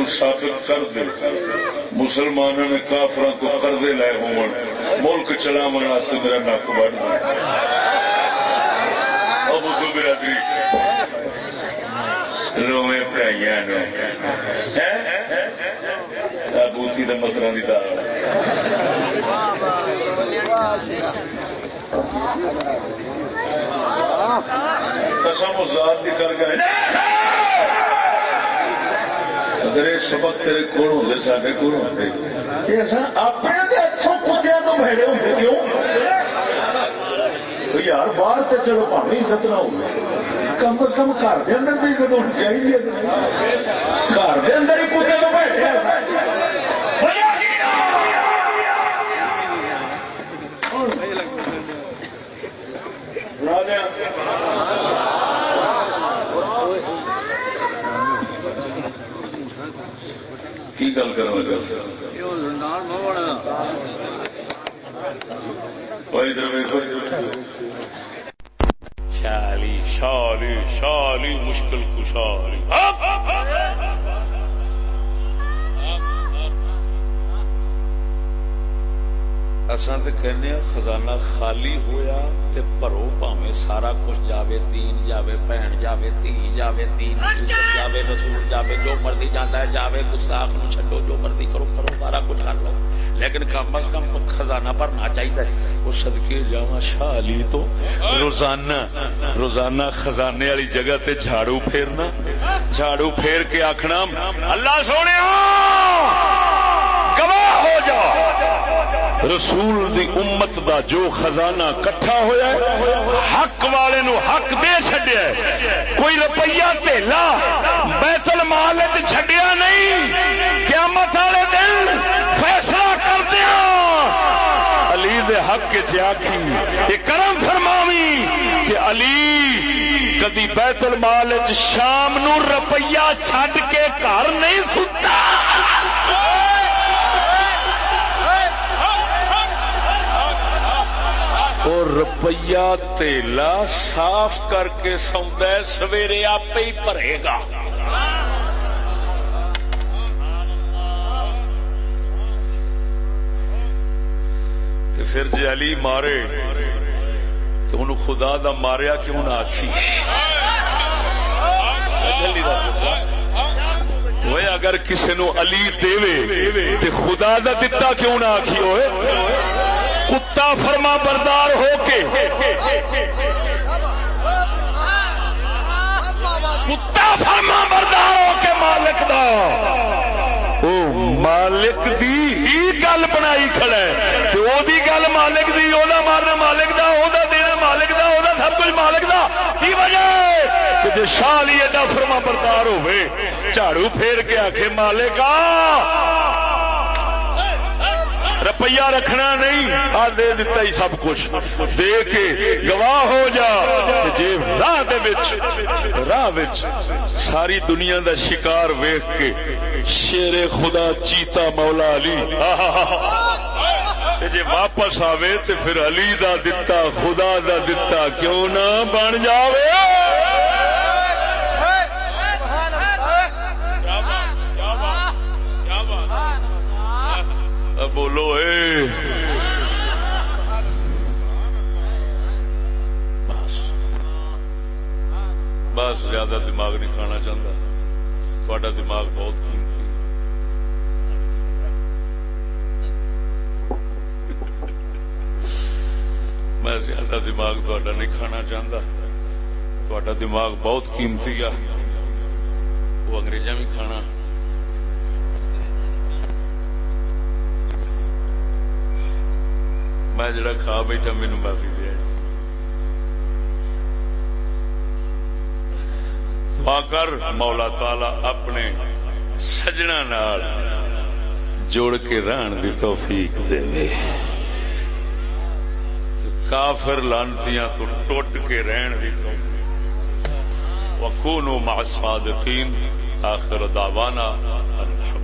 تاریخ ثابت کر دے۔ مسلمانوں نے کافر کو قرضے لائے ہو ملک چلا واسطے میرا نک بڑھ۔ اب بخی برادری روے پڑھائیاں بوتی کا مسئلہ نہیں دار قسم ذات کی کر گئے اگر سبق تیرے کول ہوتے سارے کول ہوتے اپنے اچھوں کتیا تو بھڑے ہوتے کیوں؟ یار باہر تو چلو پانی عزت نہ ہو کم از کم گھر کے اندر بھی عزت ہونی چاہیے۔ گھر کے اندر ہی کتے تو بیٹھے گل کرو شالی شالی شالی مشکل کشالی ہاں۔ اصا تو کہنے خزانہ خالی ہویا تے پرو پاوے سارا کچھ جاوے دین، جاوے بہن جاوے دھی، جاوے دین جاوے رسول، جاوے جو مرضی جانا ہے، جاوے گستاخ نو چھڈو، جو مرضی کرو کرو سارا کچھ کر لو۔ لیکن کم از کم خزانہ بھرنا چاہیے وہ سدکے جا شاہ علی تو روزانہ روزانہ خزانے والی جگہ تے جھاڑو پھیرنا، جھاڑو پھیر کے آخنا اللہ سونے گواہ ہو جا رسول دی امت دا جو خزانہ کٹھا ہویا ہے، حق والے نو حق دے چھڈیا ہے۔ کوئی روپیہ تیلا بیت المال وچ چھڈیا نہیں، قیامت والے دن فیصلہ کر دیا علی دے حق چ آکھی، یہ کرم فرماوی کہ علی کدی بیت المال وچ شام نو روپیہ چھڈ کے گھر نہیں ستا۔ اور روپیہ تیلا صاف کر کے سوندا ہے، سویرے آپ ہی بھرے گا۔ تے پھر جی علی مارے، تو انہوں خدا دا ماریا کیوں نہ آخی وہ اگر کسی نو علی دے تے خدا دا دتا کیوں نہ آخی ہوئے؟ کتا فرما بردار ہو کے کتا فرما بردار ہو کے مالک دا۔ او مالک دی ہی گل بنائی کھڑا ہے؟ تے او دی گل مالک دی او دا مارنا مالک دا او دا دینا مالک دا او دا سب کچھ مالک دا۔ کی وجہ؟ ہے کہ جے شاہ ایڈا فرما بردار ہوئے جھاڑو پھیر کے آکھے مالکا روپیہ رکھنا نہیں، آ دے دیتا ہی سب کچھ۔ دے کے گواہ ہو جا جی راہ دے راہ ساری دنیا دا شکار ویخ کے شیر خدا چیتا مولا علی۔ تے جے واپس آوے، تے پھر علی دا دتا، خدا دا دتا کیوں نہ بن جاوے؟ بولو، اے۔ بس۔ بس، زیادہ دماغ نہیں کھانا چاہتا۔ تھوڑا دماغ بہت قیمتی میں زیادہ دماغ تھوڑا نہیں کھانا چاہتا۔ تھوڑا دماغ بہت قیمتی ہے۔ وہ انگریزاں بھی کھانا۔ میں جڑا کھا بیٹھا مینو معافی دیا دعا کر مولا تالا اپنے سجنا نال جوڑ کے رہن دی توفیق دے کافر لانتیاں تو ٹوٹ کے رہن دی توفیق وکونوا مع الصادقین آخر دعوانا الحمد